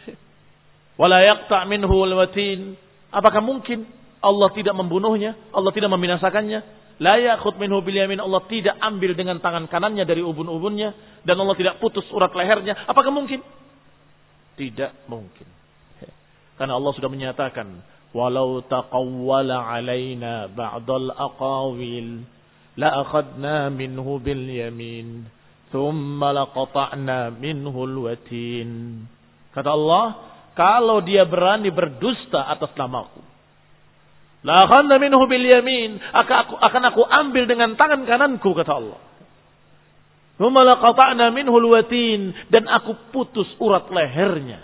wala yaqta' minhu wal watin apakah mungkin Allah tidak membunuhnya Allah tidak membinasakannya La yakhud minhu bil yamin. Allah tidak ambil dengan tangan kanannya dari ubun-ubunnya dan Allah tidak putus urat lehernya. Apakah mungkin? Tidak mungkin. Karena Allah sudah menyatakan, "Walau taqawwala alaina ba'dal aqawil la akhadna minhu bil yamin, thumma laqata'na minhu al-watin." Kata Allah, kalau dia berani berdusta atas namaku, La minhu bil yamin. Akan aku, akan aku ambil dengan tangan kananku kata Allah. Thumma laqata'na minhu watin dan aku putus urat lehernya.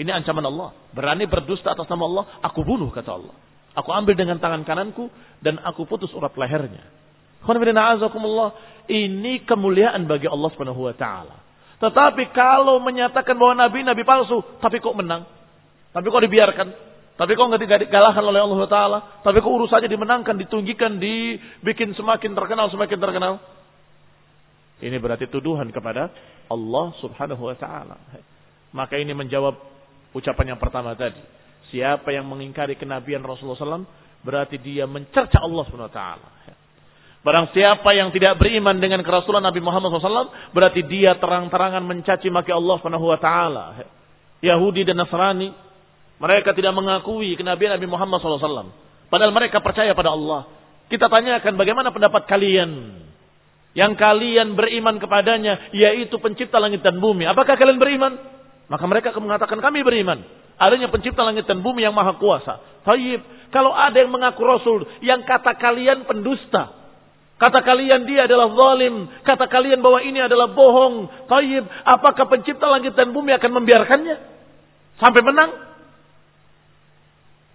Ini ancaman Allah. Berani berdusta atas nama Allah, aku bunuh kata Allah. Aku ambil dengan tangan kananku dan aku putus urat lehernya. Ini kemuliaan bagi Allah Subhanahu wa taala. Tetapi kalau menyatakan bahwa nabi nabi palsu, tapi kok menang? Tapi kok dibiarkan? Tapi kok nggak dikalahkan oleh Allah Taala? Tapi kok urusannya dimenangkan, ditunggikan, dibikin semakin terkenal, semakin terkenal? Ini berarti tuduhan kepada Allah Subhanahu Wa Taala. Maka ini menjawab ucapan yang pertama tadi. Siapa yang mengingkari kenabian Rasulullah SAW berarti dia mencerca Allah Subhanahu Wa Taala. Barang siapa yang tidak beriman dengan kerasulan Nabi Muhammad SAW berarti dia terang-terangan mencaci maki Allah Subhanahu Wa Taala. Yahudi dan Nasrani mereka tidak mengakui kenabian Nabi Muhammad SAW. Padahal mereka percaya pada Allah. Kita tanyakan bagaimana pendapat kalian. Yang kalian beriman kepadanya. Yaitu pencipta langit dan bumi. Apakah kalian beriman? Maka mereka akan mengatakan kami beriman. Adanya pencipta langit dan bumi yang maha kuasa. Tayyib. Kalau ada yang mengaku Rasul. Yang kata kalian pendusta. Kata kalian dia adalah zalim. Kata kalian bahwa ini adalah bohong. Tayyib. Apakah pencipta langit dan bumi akan membiarkannya? Sampai menang?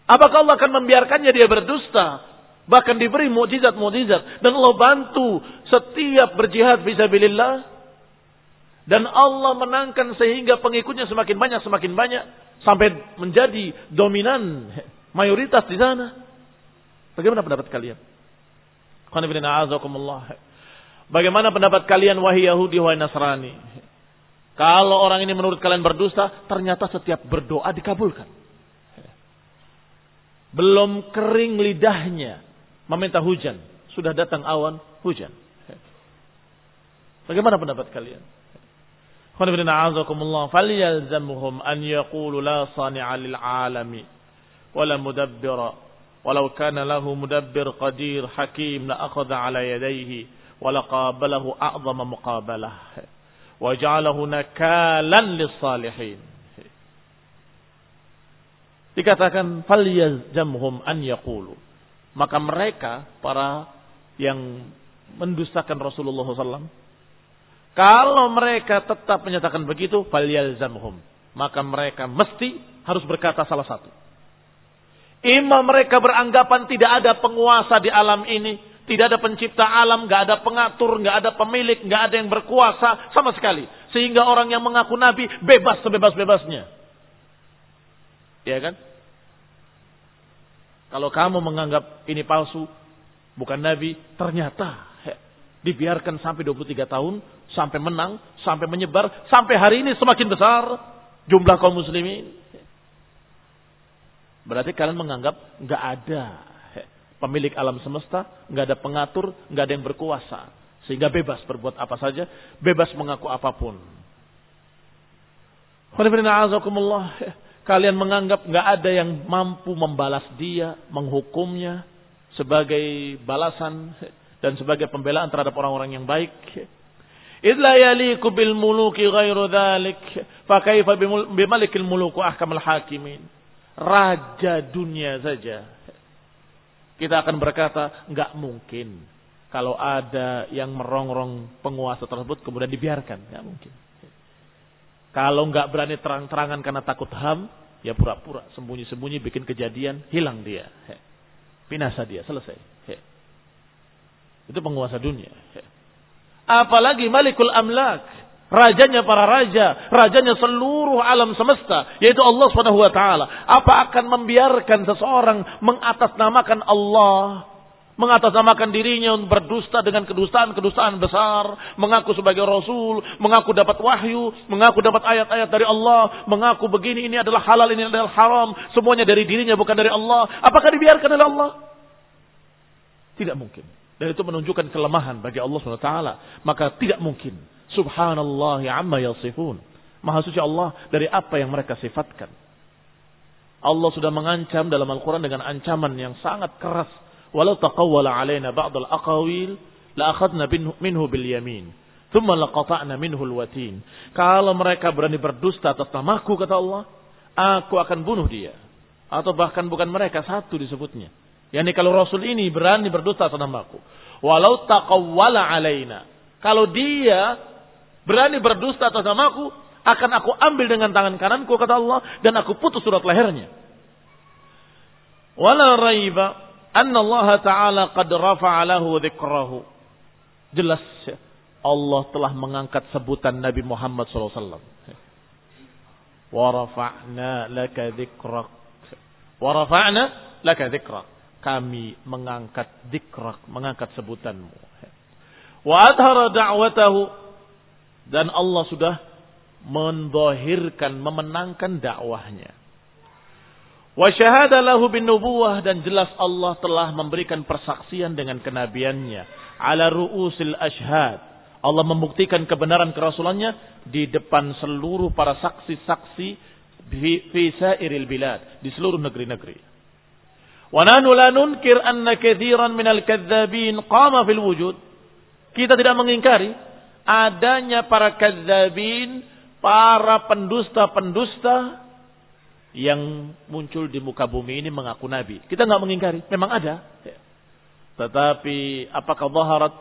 Apakah Allah akan membiarkannya dia berdusta? Bahkan diberi mujizat-mujizat. Dan Allah bantu setiap berjihad visabilillah. Dan Allah menangkan sehingga pengikutnya semakin banyak, semakin banyak. Sampai menjadi dominan mayoritas di sana. Bagaimana pendapat kalian? Bagaimana pendapat kalian wahai Yahudi wahai Nasrani? Kalau orang ini menurut kalian berdosa, ternyata setiap berdoa dikabulkan. Belum kering lidahnya meminta hujan, sudah datang awan hujan. Bagaimana pendapat kalian? Khonibina a'azakumullah falyalzamhum an yaqulu la sani'a lil alami wala mudabbira walau kana lahu mudabbir qadir hakim la akhadha ala yadayhi wa laqabalahu a'zama muqabalah. Wa ja'alahu nakalan lis-salihin. Dikatakan falyazamhum an yaqulu. Maka mereka para yang mendustakan Rasulullah SAW kalau mereka tetap menyatakan begitu maka mereka mesti harus berkata salah satu. Imam mereka beranggapan tidak ada penguasa di alam ini. Tidak ada pencipta alam, nggak ada pengatur, nggak ada pemilik, nggak ada yang berkuasa sama sekali. Sehingga orang yang mengaku nabi bebas sebebas-bebasnya. Ya kan? Kalau kamu menganggap ini palsu, bukan nabi, ternyata he, dibiarkan sampai 23 tahun, sampai menang, sampai menyebar, sampai hari ini semakin besar jumlah kaum muslimin. Berarti kalian menganggap nggak ada pemilik alam semesta, nggak ada pengatur, nggak ada yang berkuasa, sehingga bebas berbuat apa saja, bebas mengaku apa pun. Kalian menganggap nggak ada yang mampu membalas dia, menghukumnya sebagai balasan dan sebagai pembelaan terhadap orang-orang yang baik. Idla yaliku bil muluki ghairu dhalik. Fakaifa bimalikil muluku hakimin. Raja dunia saja. Kita akan berkata, nggak mungkin. Kalau ada yang merongrong penguasa tersebut kemudian dibiarkan. Nggak mungkin. Kalau nggak berani terang-terangan karena takut ham, ya pura-pura sembunyi-sembunyi bikin kejadian, hilang dia. Binasa dia, selesai. Itu penguasa dunia. Apalagi Malikul Amlak, rajanya para raja, rajanya seluruh alam semesta, yaitu Allah Subhanahu wa taala. Apa akan membiarkan seseorang mengatasnamakan Allah mengatasnamakan dirinya untuk berdusta dengan kedustaan-kedustaan besar, mengaku sebagai rasul, mengaku dapat wahyu, mengaku dapat ayat-ayat dari Allah, mengaku begini ini adalah halal, ini adalah haram, semuanya dari dirinya bukan dari Allah. Apakah dibiarkan oleh Allah? Tidak mungkin. Dan itu menunjukkan kelemahan bagi Allah SWT. Maka tidak mungkin. Subhanallah amma yasifun. Maha suci Allah dari apa yang mereka sifatkan. Allah sudah mengancam dalam Al-Quran dengan ancaman yang sangat keras. Walau taqawwala alaina ba'dal aqawil la akhadna minhu bil yamin. Thumma laqata'na minhu al-watin. Kalau mereka berani berdusta atas namaku kata Allah, aku akan bunuh dia. Atau bahkan bukan mereka satu disebutnya. Yani kalau Rasul ini berani berdusta atas namaku. Walau taqawwala alaina. Kalau dia berani berdusta atas namaku, akan aku ambil dengan tangan kananku kata Allah dan aku putus surat lehernya. Wala raiba anna Allah taala qad rafa'a lahu dzikrahu. Jelas Allah telah mengangkat sebutan Nabi Muhammad SAW. Wa rafa'na laka dzikrak. Wa rafa'na laka dzikrak. Kami mengangkat dzikrak, mengangkat sebutanmu. Wa adhara da'watahu dan Allah sudah mendahirkan, memenangkan dakwahnya. Wa syahada lahu bin nubuwah dan jelas Allah telah memberikan persaksian dengan kenabiannya ala ru'usil ashhad. Allah membuktikan kebenaran kerasulannya di depan seluruh para saksi-saksi fi sairil bilad, di seluruh negeri-negeri. Wa nanu la nunkir anna katsiran minal kadzabin qama fil wujud. Kita tidak mengingkari adanya para kadzabin para pendusta-pendusta yang muncul di muka bumi ini mengaku nabi. Kita nggak mengingkari, memang ada. Tetapi apakah zaharat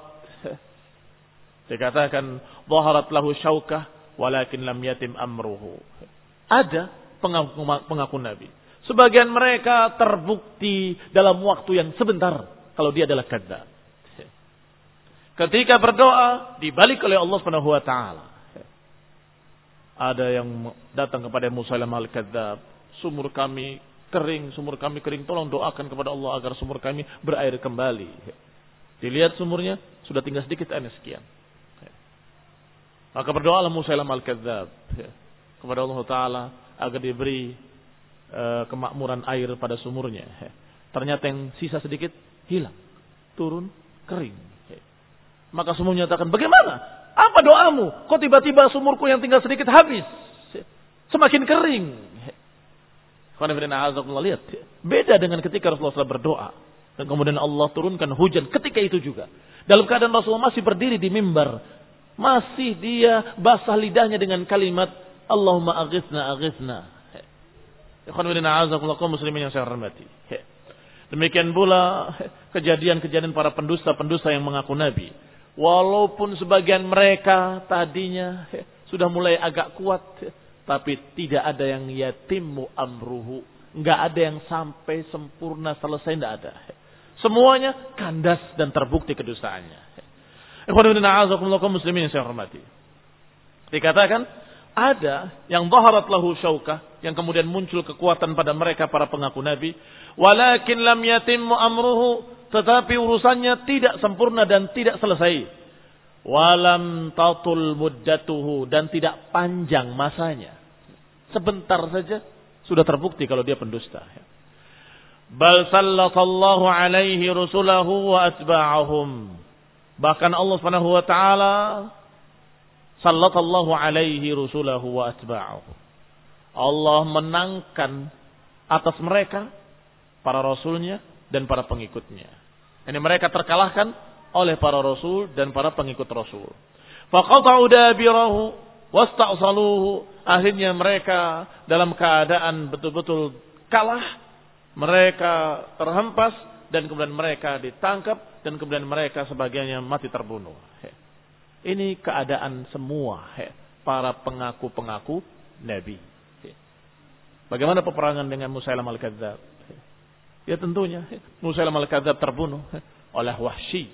dikatakan zaharat lahu syaukah walakin lam yatim amruhu. Ada pengaku, pengaku nabi. Sebagian mereka terbukti dalam waktu yang sebentar kalau dia adalah kadzab. Ketika berdoa dibalik oleh Allah Subhanahu wa taala. Ada yang datang kepada Musa al-Kadzab. Sumur kami kering, sumur kami kering. Tolong doakan kepada Allah agar sumur kami berair kembali. Dilihat sumurnya, sudah tinggal sedikit air sekian. Maka berdoalah Musa al-Kadzab kepada Allah Ta'ala agar diberi uh, kemakmuran air pada sumurnya. Ternyata yang sisa sedikit hilang, turun, kering. Maka semua menyatakan, bagaimana? Apa doamu? Kok tiba-tiba sumurku yang tinggal sedikit habis? Semakin kering. Lihat. Beda dengan ketika Rasulullah SAW berdoa. Dan kemudian Allah turunkan hujan ketika itu juga. Dalam keadaan Rasulullah masih berdiri di mimbar. Masih dia basah lidahnya dengan kalimat Allahumma aghithna aghithna. muslimin yang saya hormati. Demikian pula kejadian-kejadian para pendusta-pendusta yang mengaku nabi. Walaupun sebagian mereka tadinya sudah mulai agak kuat, tapi tidak ada yang yatimu amruhu. Nggak ada yang sampai sempurna selesai, nggak ada. Semuanya kandas dan terbukti kedustaannya. muslimin saya hormati. Dikatakan, ada yang zaharat lahu syaukah, yang kemudian muncul kekuatan pada mereka para pengaku Nabi. Walakin lam yatimmu amruhu, tetapi urusannya tidak sempurna dan tidak selesai. Walam tatul muddatuhu dan tidak panjang masanya. Sebentar saja sudah terbukti kalau dia pendusta. Bal sallatallahu alaihi rusulahu wa atba'ahum. Bahkan Allah Subhanahu wa taala sallatallahu alaihi rusulahu wa atba'ahum. Allah menangkan atas mereka para rasulnya dan para pengikutnya. Ini mereka terkalahkan oleh para rasul dan para pengikut rasul. Faqata'u dabirahu wasta'saluhu. Akhirnya mereka dalam keadaan betul-betul kalah. Mereka terhempas dan kemudian mereka ditangkap dan kemudian mereka sebagiannya mati terbunuh. Ini keadaan semua para pengaku-pengaku Nabi. Bagaimana peperangan dengan Musailam al-Kadzab? Ya tentunya Musailam al-Kadzab terbunuh oleh Wahsy.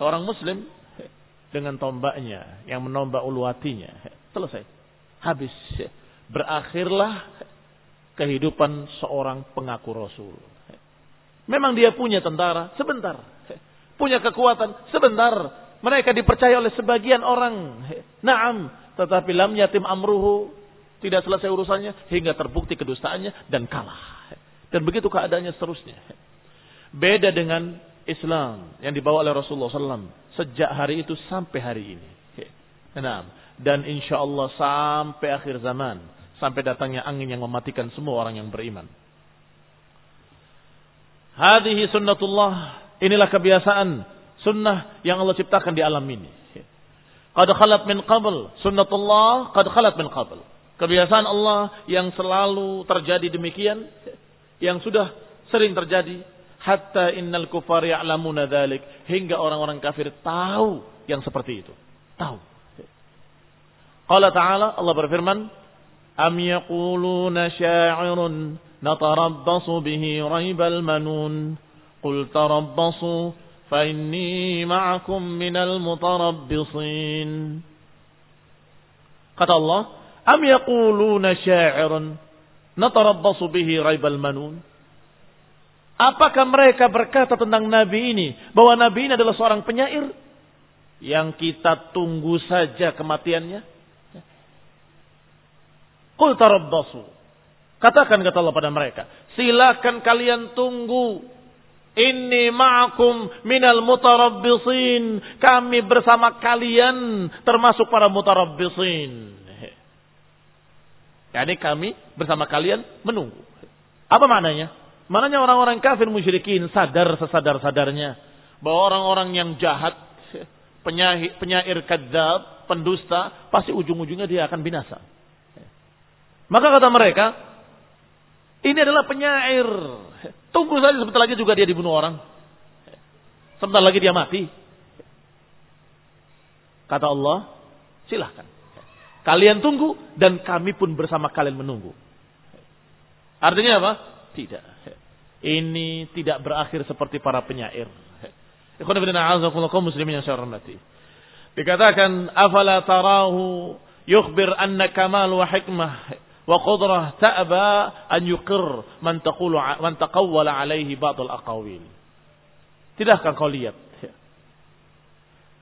Seorang muslim dengan tombaknya yang menombak ulu hatinya. Selesai. Habis. Berakhirlah kehidupan seorang pengaku Rasul. Memang dia punya tentara sebentar. Punya kekuatan sebentar. Mereka dipercaya oleh sebagian orang. Naam. Tetapi lam yatim amruhu. Tidak selesai urusannya hingga terbukti kedustaannya dan kalah. Dan begitu keadaannya seterusnya. Beda dengan Islam yang dibawa oleh Rasulullah SAW sejak hari itu sampai hari ini. Dan insya Allah sampai akhir zaman, sampai datangnya angin yang mematikan semua orang yang beriman. Hadihi sunnatullah, inilah kebiasaan sunnah yang Allah ciptakan di alam ini. Qad khalat min qabl, sunnatullah qad khalat min qabl. Kebiasaan Allah yang selalu terjadi demikian, yang sudah sering terjadi hatta innal kufar ya'lamuna dzalik hingga orang-orang kafir tahu yang seperti itu. Tahu. Qala ta'ala Allah berfirman, "Am yaquluna sya'irun natarabbasu bihi raibal manun." Qul tarabbasu fa inni ma'akum minal mutarabbisin. Kata Allah, "Am yaquluna sya'irun natarabbasu bihi raibal manun?" Apakah mereka berkata tentang Nabi ini bahwa Nabi ini adalah seorang penyair yang kita tunggu saja kematiannya? Qul tarabbasu. Katakan kata Allah pada mereka, silakan kalian tunggu. Inni ma'akum minal mutarabbisin. Kami bersama kalian termasuk para mutarabbisin. Yani kami bersama kalian menunggu. Apa maknanya? Mananya orang-orang kafir musyrikin sadar sesadar-sadarnya bahwa orang-orang yang jahat, penyair, penyair kadzab, pendusta, pasti ujung-ujungnya dia akan binasa. Maka kata mereka, ini adalah penyair. Tunggu saja sebentar lagi juga dia dibunuh orang. Sebentar lagi dia mati. Kata Allah, silahkan. Kalian tunggu dan kami pun bersama kalian menunggu. Artinya apa? Tidak. Ini tidak berakhir seperti para penyair. Muslimin yang. Dikatakan afala tarahu yukhbir anna kamal wa hikmah wa qudrah ta'ba an yuqir man taqulu man taqawwala alaihi ba'd al-aqawil. Tidakkah kau lihat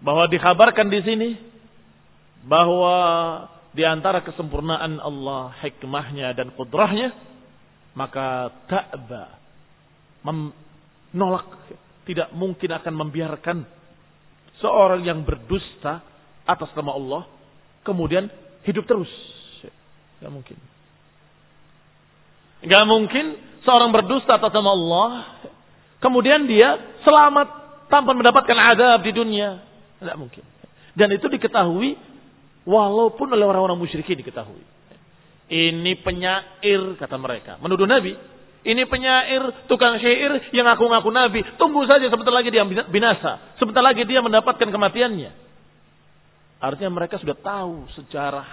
bahwa dikhabarkan di sini bahwa di antara kesempurnaan Allah, hikmahnya dan kudrahnya, maka ta'ba menolak, tidak mungkin akan membiarkan seorang yang berdusta atas nama Allah kemudian hidup terus. Gak mungkin. Gak mungkin seorang berdusta atas nama Allah kemudian dia selamat tanpa mendapatkan adab di dunia. Tidak mungkin. Dan itu diketahui walaupun oleh orang-orang musyrikin diketahui. Ini penyair kata mereka. Menuduh Nabi. Ini penyair, tukang syair yang ngaku-ngaku nabi. Tunggu saja sebentar lagi dia binasa. Sebentar lagi dia mendapatkan kematiannya. Artinya mereka sudah tahu sejarah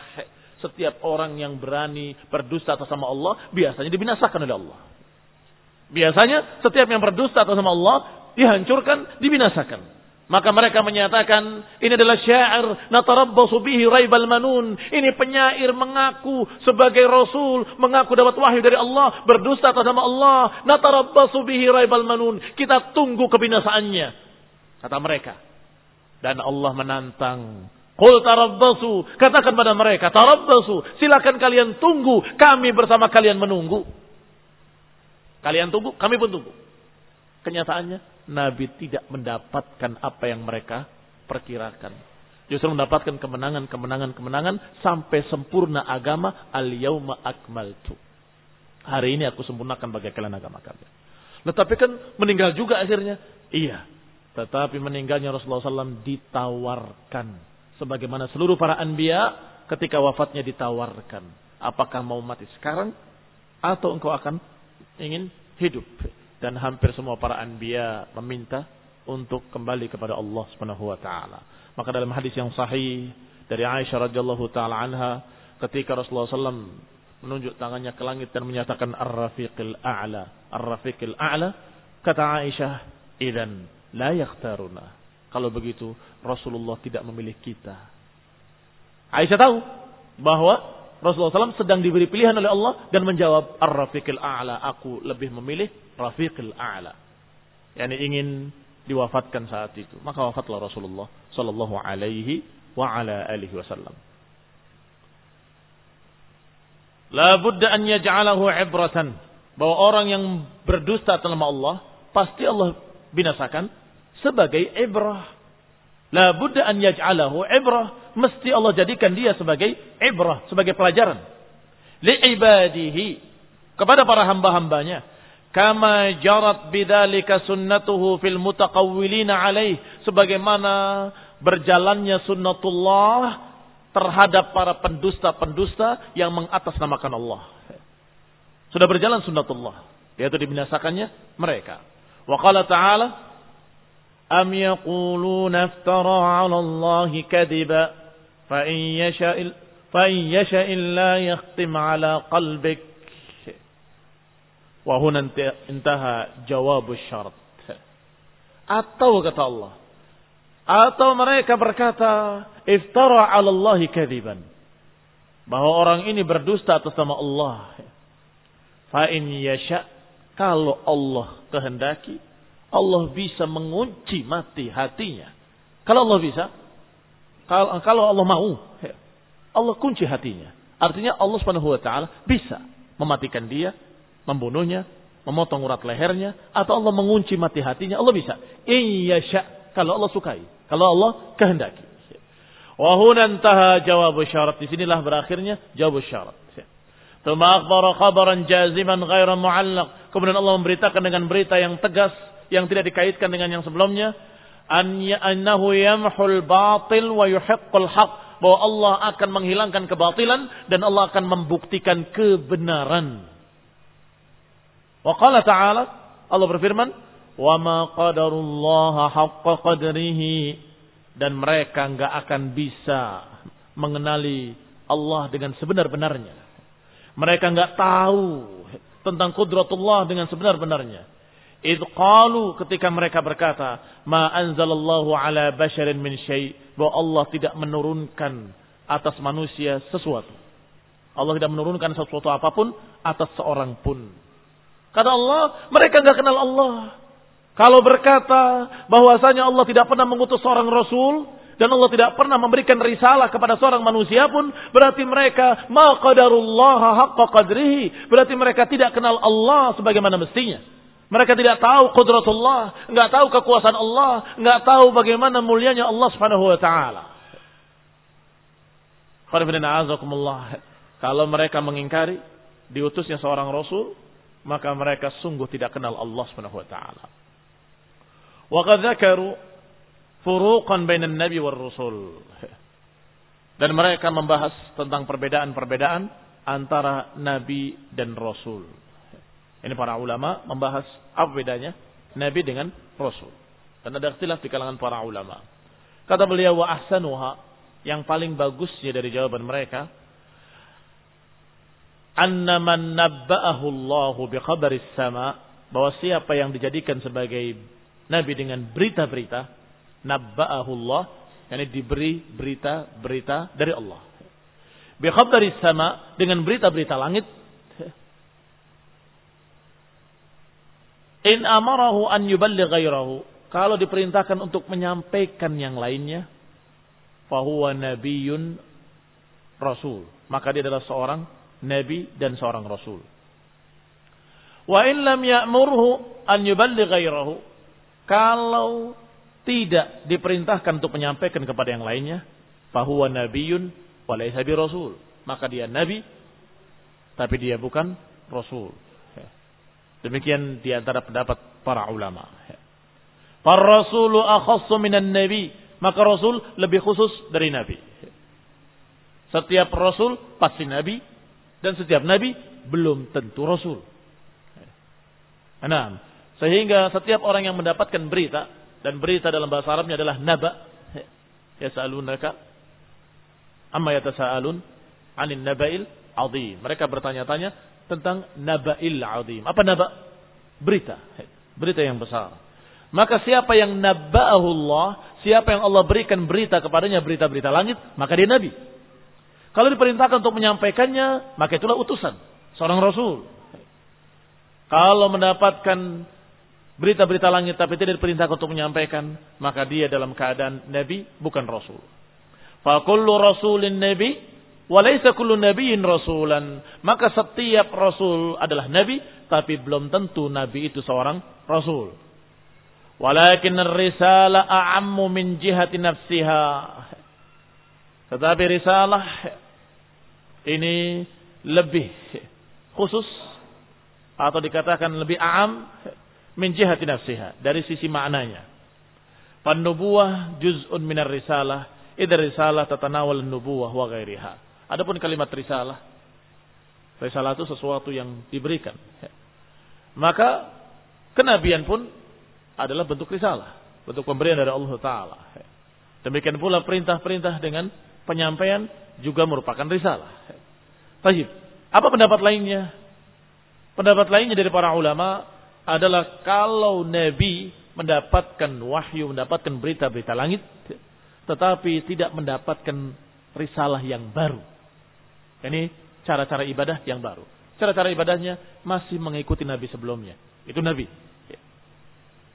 setiap orang yang berani berdusta atas nama Allah biasanya dibinasakan oleh Allah. Biasanya setiap yang berdusta atas nama Allah dihancurkan, dibinasakan. Maka mereka menyatakan ini adalah syair natarabbasu bihi raibal manun. Ini penyair mengaku sebagai rasul, mengaku dapat wahyu dari Allah, berdusta atas nama Allah. Natarabbasu bihi raibal manun. Kita tunggu kebinasaannya. Kata mereka. Dan Allah menantang. Qul tarabbasu. Katakan pada mereka, tarabbasu. Silakan kalian tunggu, kami bersama kalian menunggu. Kalian tunggu, kami pun tunggu. Kenyataannya Nabi tidak mendapatkan apa yang mereka perkirakan. Justru mendapatkan kemenangan, kemenangan, kemenangan sampai sempurna agama al-yauma akmaltu. Hari ini aku sempurnakan bagi kalian agama kami. Tetapi kan meninggal juga akhirnya. Iya. Tetapi meninggalnya Rasulullah SAW ditawarkan. Sebagaimana seluruh para anbiya ketika wafatnya ditawarkan. Apakah mau mati sekarang? Atau engkau akan ingin hidup? Dan hampir semua para anbiya meminta untuk kembali kepada Allah Subhanahu wa taala. Maka dalam hadis yang sahih dari Aisyah radhiyallahu taala anha ketika Rasulullah SAW menunjuk tangannya ke langit dan menyatakan Ar-Rafiqil A'la, Ar-Rafiqil A'la, kata Aisyah, "Idan la yakhtaruna." Kalau begitu Rasulullah tidak memilih kita. Aisyah tahu bahwa Rasulullah SAW sedang diberi pilihan oleh Allah dan menjawab Ar-Rafiqil A'la. Aku lebih memilih Rafiqil A'la. Yani ingin diwafatkan saat itu. Maka wafatlah Rasulullah Sallallahu Alaihi wa ala alihi wasallam. La budda an yaj'alahu ibratan. Bahwa orang yang berdusta atas nama Allah, pasti Allah binasakan sebagai ibrah. La budda an yaj'alahu ibrah. Mesti Allah jadikan dia sebagai ibrah, sebagai pelajaran. Li'ibadihi. Kepada para hamba-hambanya. Kama jarat bidalika sunnatuhu fil mutaqawwilina alaih. Sebagaimana berjalannya sunnatullah terhadap para pendusta-pendusta yang mengatasnamakan Allah. Sudah berjalan sunnatullah. Yaitu dibinasakannya mereka. Wa qala ta'ala. Iftara ala Allah kadiba. Fa in yasha'il fa in yasha'illa yakhtim ala qalbik. Wa huna intaha jawab syarat. Atau kata Allah. Atau mereka berkata, iftara 'ala Allah kadiban. Bahwa orang ini berdusta atas nama Allah. Fa in yasha kalau Allah kehendaki, Allah bisa mengunci mati hatinya. Kalau Allah bisa, kalau, Allah mau, Allah kunci hatinya. Artinya Allah Subhanahu wa taala bisa mematikan dia, membunuhnya, memotong urat lehernya atau Allah mengunci mati hatinya, Allah bisa. In yasha kalau Allah sukai, kalau Allah kehendaki. Wahunan taha jawab syarat. Di sinilah berakhirnya jawab syarat. Tuma akhbara khabaran jaziman ghaira mu'allaq. Kemudian Allah memberitakan dengan berita yang tegas yang tidak dikaitkan dengan yang sebelumnya an annahu yamhul batil wa yuhiqqul haq bahwa Allah akan menghilangkan kebatilan dan Allah akan membuktikan kebenaran. Wa qala ta'ala Allah berfirman, "Wa ma qadarullaha haqqa qadrihi" dan mereka enggak akan bisa mengenali Allah dengan sebenar-benarnya. Mereka enggak tahu tentang kudratullah dengan sebenar-benarnya. Idh qalu ketika mereka berkata, "Ma anzalallahu ala basharin min syai" bahwa Allah tidak menurunkan atas manusia sesuatu. Allah tidak menurunkan sesuatu apa pun atas seorang pun. Kata Allah, mereka enggak kenal Allah. Kalau berkata bahwasanya Allah tidak pernah mengutus seorang rasul dan Allah tidak pernah memberikan risalah kepada seorang manusia pun berarti mereka ma qadarullah haqqa qadrihi berarti mereka tidak kenal Allah sebagaimana mestinya mereka tidak tahu kudratullah, nggak tahu kekuasaan Allah, nggak tahu bagaimana mulianya Allah Subhanahu wa taala. Kalau mereka mengingkari diutusnya seorang rasul, maka mereka sungguh tidak kenal Allah Subhanahu wa taala. Wa qad furuqan bainan nabi war rasul. Dan mereka membahas tentang perbedaan-perbedaan antara nabi dan rasul. Ini para ulama membahas apa bedanya nabi dengan rasul. Dan ada ikhtilaf di kalangan para ulama. Kata beliau wa ahsanuha yang paling bagusnya dari jawaban mereka anna man nabba'ahu Allah bi khabaris sama bahwa siapa yang dijadikan sebagai Nabi dengan berita-berita nabba'ahu Allah yakni diberi berita-berita dari Allah. Bi khabari sama dengan berita-berita langit In amarahu an yuballigh ghairahu kalau diperintahkan untuk menyampaikan yang lainnya fahuwa nabiyyun rasul maka dia adalah seorang nabi dan seorang rasul wa in lam ya'murhu an yuballigh ghairahu kalau tidak diperintahkan untuk menyampaikan kepada yang lainnya, bahwa nabiun walaysa rasul. Maka dia nabi, tapi dia bukan rasul. Demikian di antara pendapat para ulama. Para rasulu akhassu minan nabi. Maka rasul lebih khusus dari nabi. Setiap rasul pasti nabi. Dan setiap nabi belum tentu rasul. Nah, sehingga setiap orang yang mendapatkan berita dan berita dalam bahasa Arabnya adalah naba. Ya Yasalunaka amma yatasaalun 'anil naba'il 'azim. Mereka bertanya-tanya tentang naba'il 'azim. Apa naba? Berita. Berita yang besar. Maka siapa yang naba'ahu Allah, siapa yang Allah berikan berita kepadanya berita-berita langit, maka dia nabi. Kalau diperintahkan untuk menyampaikannya, maka itulah utusan seorang rasul. Kalau mendapatkan berita-berita langit tapi tidak diperintahkan untuk menyampaikan, maka dia dalam keadaan nabi bukan rasul. Fa kullu rasulin nabi wa laysa kullu nabiyyin rasulan. Maka setiap rasul adalah nabi tapi belum tentu nabi itu seorang rasul. Walakin risalah a'ammu min jihati nafsiha. Tetapi risalah ini lebih khusus atau dikatakan lebih a'am min jihati nafsiha dari sisi maknanya. Pan-nubuwah juz'un minar risalah, idza risalah tatanawal nubuwah wa ghairiha. Adapun kalimat risalah, risalah itu sesuatu yang diberikan. Maka kenabian pun adalah bentuk risalah, bentuk pemberian dari Allah Taala. Demikian pula perintah-perintah dengan penyampaian juga merupakan risalah. Tajib. Apa pendapat lainnya? Pendapat lainnya dari para ulama adalah kalau Nabi mendapatkan wahyu, mendapatkan berita-berita langit, tetapi tidak mendapatkan risalah yang baru. Ini cara-cara ibadah yang baru. Cara-cara ibadahnya masih mengikuti Nabi sebelumnya. Itu Nabi.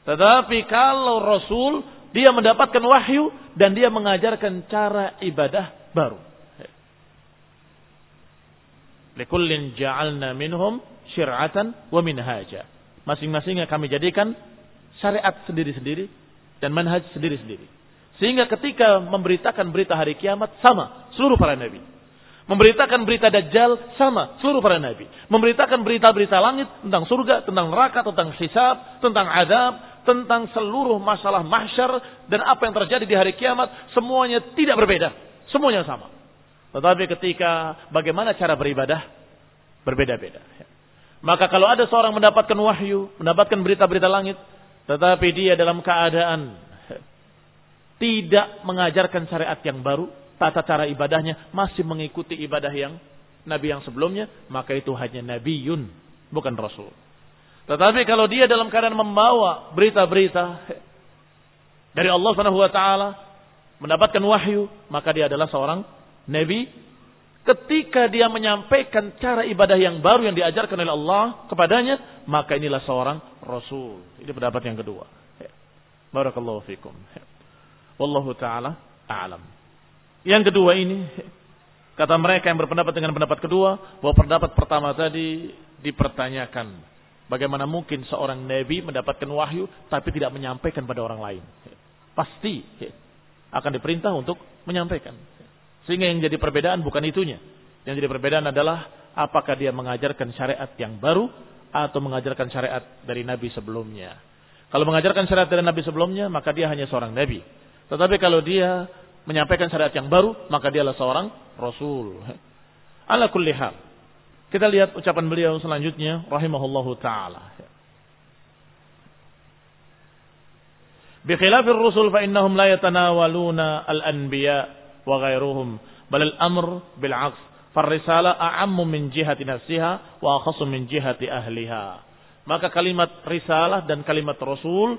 Tetapi kalau Rasul dia mendapatkan wahyu dan dia mengajarkan cara ibadah baru. Likullin ja'alna minhum syir'atan wa minhaja. Masing-masingnya kami jadikan syariat sendiri-sendiri dan manhaj sendiri-sendiri. Sehingga ketika memberitakan berita hari kiamat sama seluruh para nabi. Memberitakan berita Dajjal sama seluruh para nabi. Memberitakan berita-berita langit tentang surga, tentang neraka, tentang hisab, tentang adab, tentang seluruh masalah mahsyar dan apa yang terjadi di hari kiamat semuanya tidak berbeda. Semuanya sama. Tetapi ketika bagaimana cara beribadah berbeda-beda. Maka kalau ada seorang mendapatkan wahyu, mendapatkan berita-berita langit, tetapi dia dalam keadaan tidak mengajarkan syariat yang baru, tata cara ibadahnya masih mengikuti ibadah yang nabi yang sebelumnya, maka itu hanya nabiun, bukan rasul. Tetapi kalau dia dalam keadaan membawa berita-berita dari Allah Subhanahu wa taala, mendapatkan wahyu, maka dia adalah seorang nabi. Ketika dia menyampaikan cara ibadah yang baru yang diajarkan oleh Allah kepadanya, maka inilah seorang rasul. Ini pendapat yang kedua. Barakallahu fikum. Wallahu taala a'lam. Yang kedua ini, kata mereka yang berpendapat dengan pendapat kedua, bahwa pendapat pertama tadi dipertanyakan. Bagaimana mungkin seorang nabi mendapatkan wahyu tapi tidak menyampaikan pada orang lain? Pasti akan diperintah untuk menyampaikan. Sehingga yang jadi perbedaan bukan itunya. Yang jadi perbedaan adalah apakah dia mengajarkan syariat yang baru atau mengajarkan syariat dari nabi sebelumnya. Kalau mengajarkan syariat dari nabi sebelumnya, maka dia hanya seorang nabi. Tetapi kalau dia menyampaikan syariat yang baru, maka dialah seorang rasul. Ala kulli hal. Kita lihat ucapan beliau selanjutnya rahimahullahu taala. Bi khilafir rusul fa innahum la yatanawaluna al-anbiya wa ghairuhum bal al-amr bil 'aks farrisala a'ammu min jihati nafsiha wa akhassu min jihati ahliha. Maka kalimat risalah dan kalimat rasul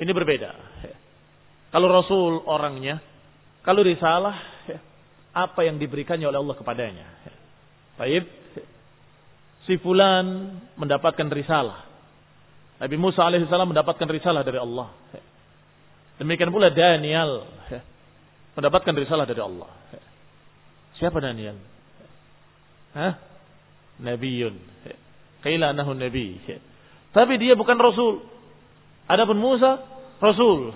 ini berbeda. Kalau rasul orangnya kalau risalah, apa yang diberikannya oleh Allah kepadanya. Baik, si fulan mendapatkan risalah. Nabi Musa alaihissalam mendapatkan risalah dari Allah. Demikian pula Daniel mendapatkan risalah dari Allah. Siapa Daniel? Hah? Nabiun. Qila anahu nabi. Tapi dia bukan rasul. Adapun Musa rasul.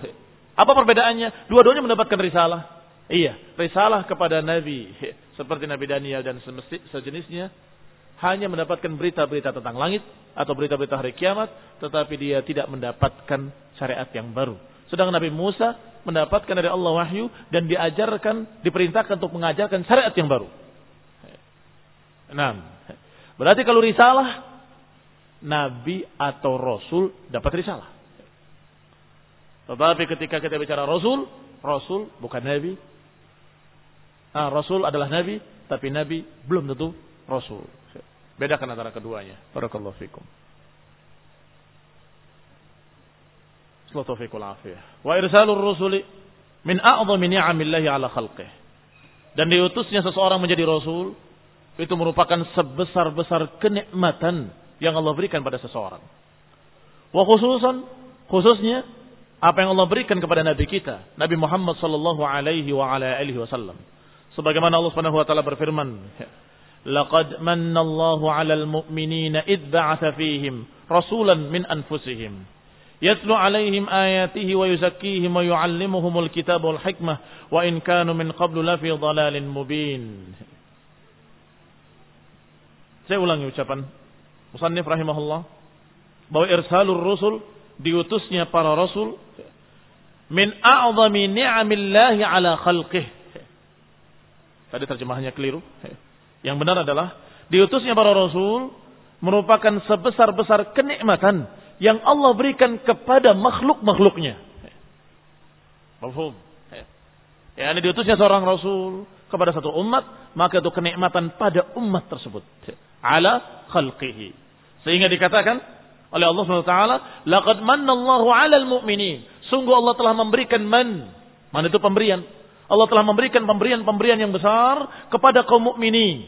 Apa perbedaannya? Dua-duanya mendapatkan risalah. Iya, risalah kepada Nabi seperti Nabi Daniel dan sejenisnya hanya mendapatkan berita-berita tentang langit atau berita-berita hari kiamat, tetapi dia tidak mendapatkan syariat yang baru. Sedang Nabi Musa mendapatkan dari Allah wahyu dan diajarkan, diperintahkan untuk mengajarkan syariat yang baru. Nah, berarti kalau risalah, Nabi atau Rasul dapat risalah. Tetapi ketika kita bicara Rasul, Rasul bukan Nabi, Nah, Rasul adalah Nabi, tapi Nabi belum tentu Rasul. Bedakan antara keduanya. Barakallahu fikum. Sallallahu afiyah. Wa irsalur rusuli min a'zami ni'amillahi ala khalqih. Dan diutusnya seseorang menjadi rasul itu merupakan sebesar-besar kenikmatan yang Allah berikan pada seseorang. Wa khususan khususnya apa yang Allah berikan kepada nabi kita, Nabi Muhammad sallallahu alaihi wa ala alihi wasallam. Sebagaimana Allah Subhanahu wa taala berfirman, "Laqad manna Allahu 'alal mu'minina id ba'atha fihim rasulan min anfusihim Yatlu alaihim ayatihi wa yuzakkihim wa yuallimuhumul kitab wal hikmah wa in kanu min qablu lafi dhalalin mubin. Saya ulangi ucapan Musannif rahimahullah bahwa irsalur rusul diutusnya para rasul min a'zami ni'amillahi ala khalqih. Tadi terjemahannya keliru. Yang benar adalah diutusnya para rasul merupakan sebesar-besar kenikmatan yang Allah berikan kepada makhluk-makhluknya. Mafhum? Ya, ini diutusnya seorang rasul kepada satu umat, maka itu kenikmatan pada umat tersebut. Ala khalqihi. Sehingga dikatakan oleh Allah SWT, Laqad manna Allahu alal mu'minin. Sungguh Allah telah memberikan man. Man itu pemberian. Allah telah memberikan pemberian-pemberian yang besar kepada kaum mukminin.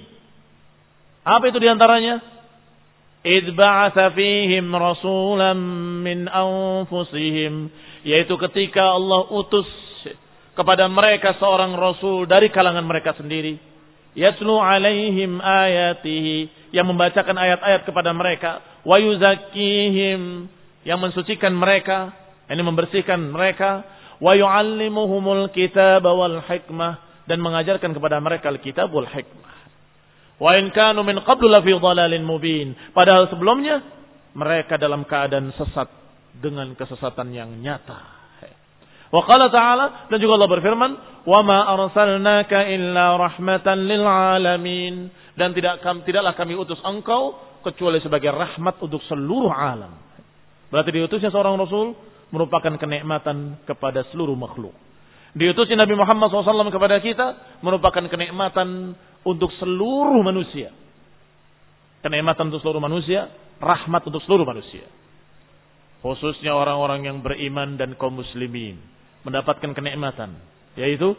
Apa itu di antaranya? Ba'atha fihim rasulan min anfusihim. Yaitu ketika Allah utus kepada mereka seorang rasul dari kalangan mereka sendiri. Yatlu alaihim ayatihi. Yang membacakan ayat-ayat kepada mereka. Wa yuzakkihim. Yang mensucikan mereka ini membersihkan mereka wa yu'allimuhumul kitab wal hikmah dan mengajarkan kepada mereka al-kitab wal hikmah. Wa in kanu min qablu lafi dhalalin mubin. Padahal sebelumnya mereka dalam keadaan sesat dengan kesesatan yang nyata. Wa qala ta'ala dan juga Allah berfirman, "Wa ma arsalnaka illa rahmatan lil alamin." Dan tidak tidaklah kami utus engkau kecuali sebagai rahmat untuk seluruh alam. Berarti diutusnya seorang rasul merupakan kenikmatan kepada seluruh makhluk. Diutusnya Nabi Muhammad SAW kepada kita merupakan kenikmatan untuk seluruh manusia. Kenikmatan untuk seluruh manusia, rahmat untuk seluruh manusia. Khususnya orang-orang yang beriman dan kaum muslimin mendapatkan kenikmatan, yaitu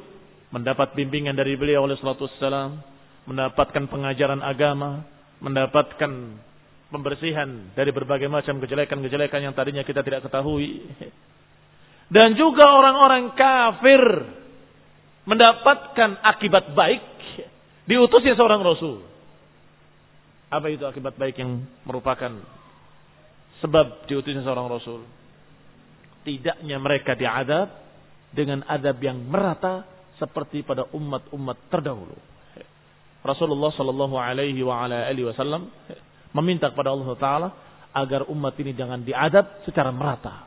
mendapat bimbingan dari beliau oleh salatu wassalam, mendapatkan pengajaran agama, mendapatkan pembersihan dari berbagai macam kejelekan-kejelekan yang tadinya kita tidak ketahui. Dan juga orang-orang kafir mendapatkan akibat baik diutusnya seorang rasul. Apa itu akibat baik yang merupakan sebab diutusnya seorang rasul? Tidaknya mereka diadab dengan adab yang merata seperti pada umat-umat terdahulu. Rasulullah Shallallahu Alaihi Wasallam meminta kepada Allah Taala agar umat ini jangan diadab secara merata.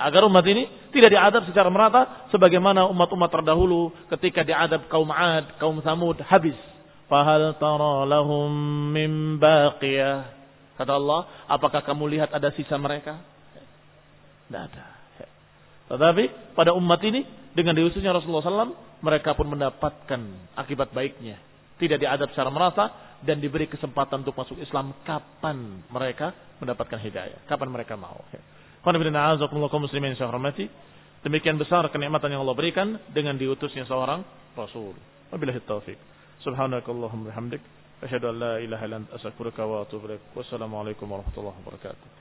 Agar umat ini tidak diadab secara merata sebagaimana umat-umat terdahulu ketika diadab kaum Ad, kaum Samud habis. Fahal tara lahum min baqiyah. Kata Allah, apakah kamu lihat ada sisa mereka? Tidak ada. Tetapi pada umat ini dengan diususnya Rasulullah SAW mereka pun mendapatkan akibat baiknya. Tidak diadab secara merata dan diberi kesempatan untuk masuk Islam kapan mereka mendapatkan hidayah, kapan mereka mau. muslimin hormati. Demikian besar kenikmatan yang Allah berikan dengan diutusnya seorang Rasul. Wabillahi taufik. Subhanakallahumma bihamdik. Asyhadu an la ilaha illa anta astaghfiruka wa atubu ilaik. Wassalamualaikum warahmatullahi wabarakatuh.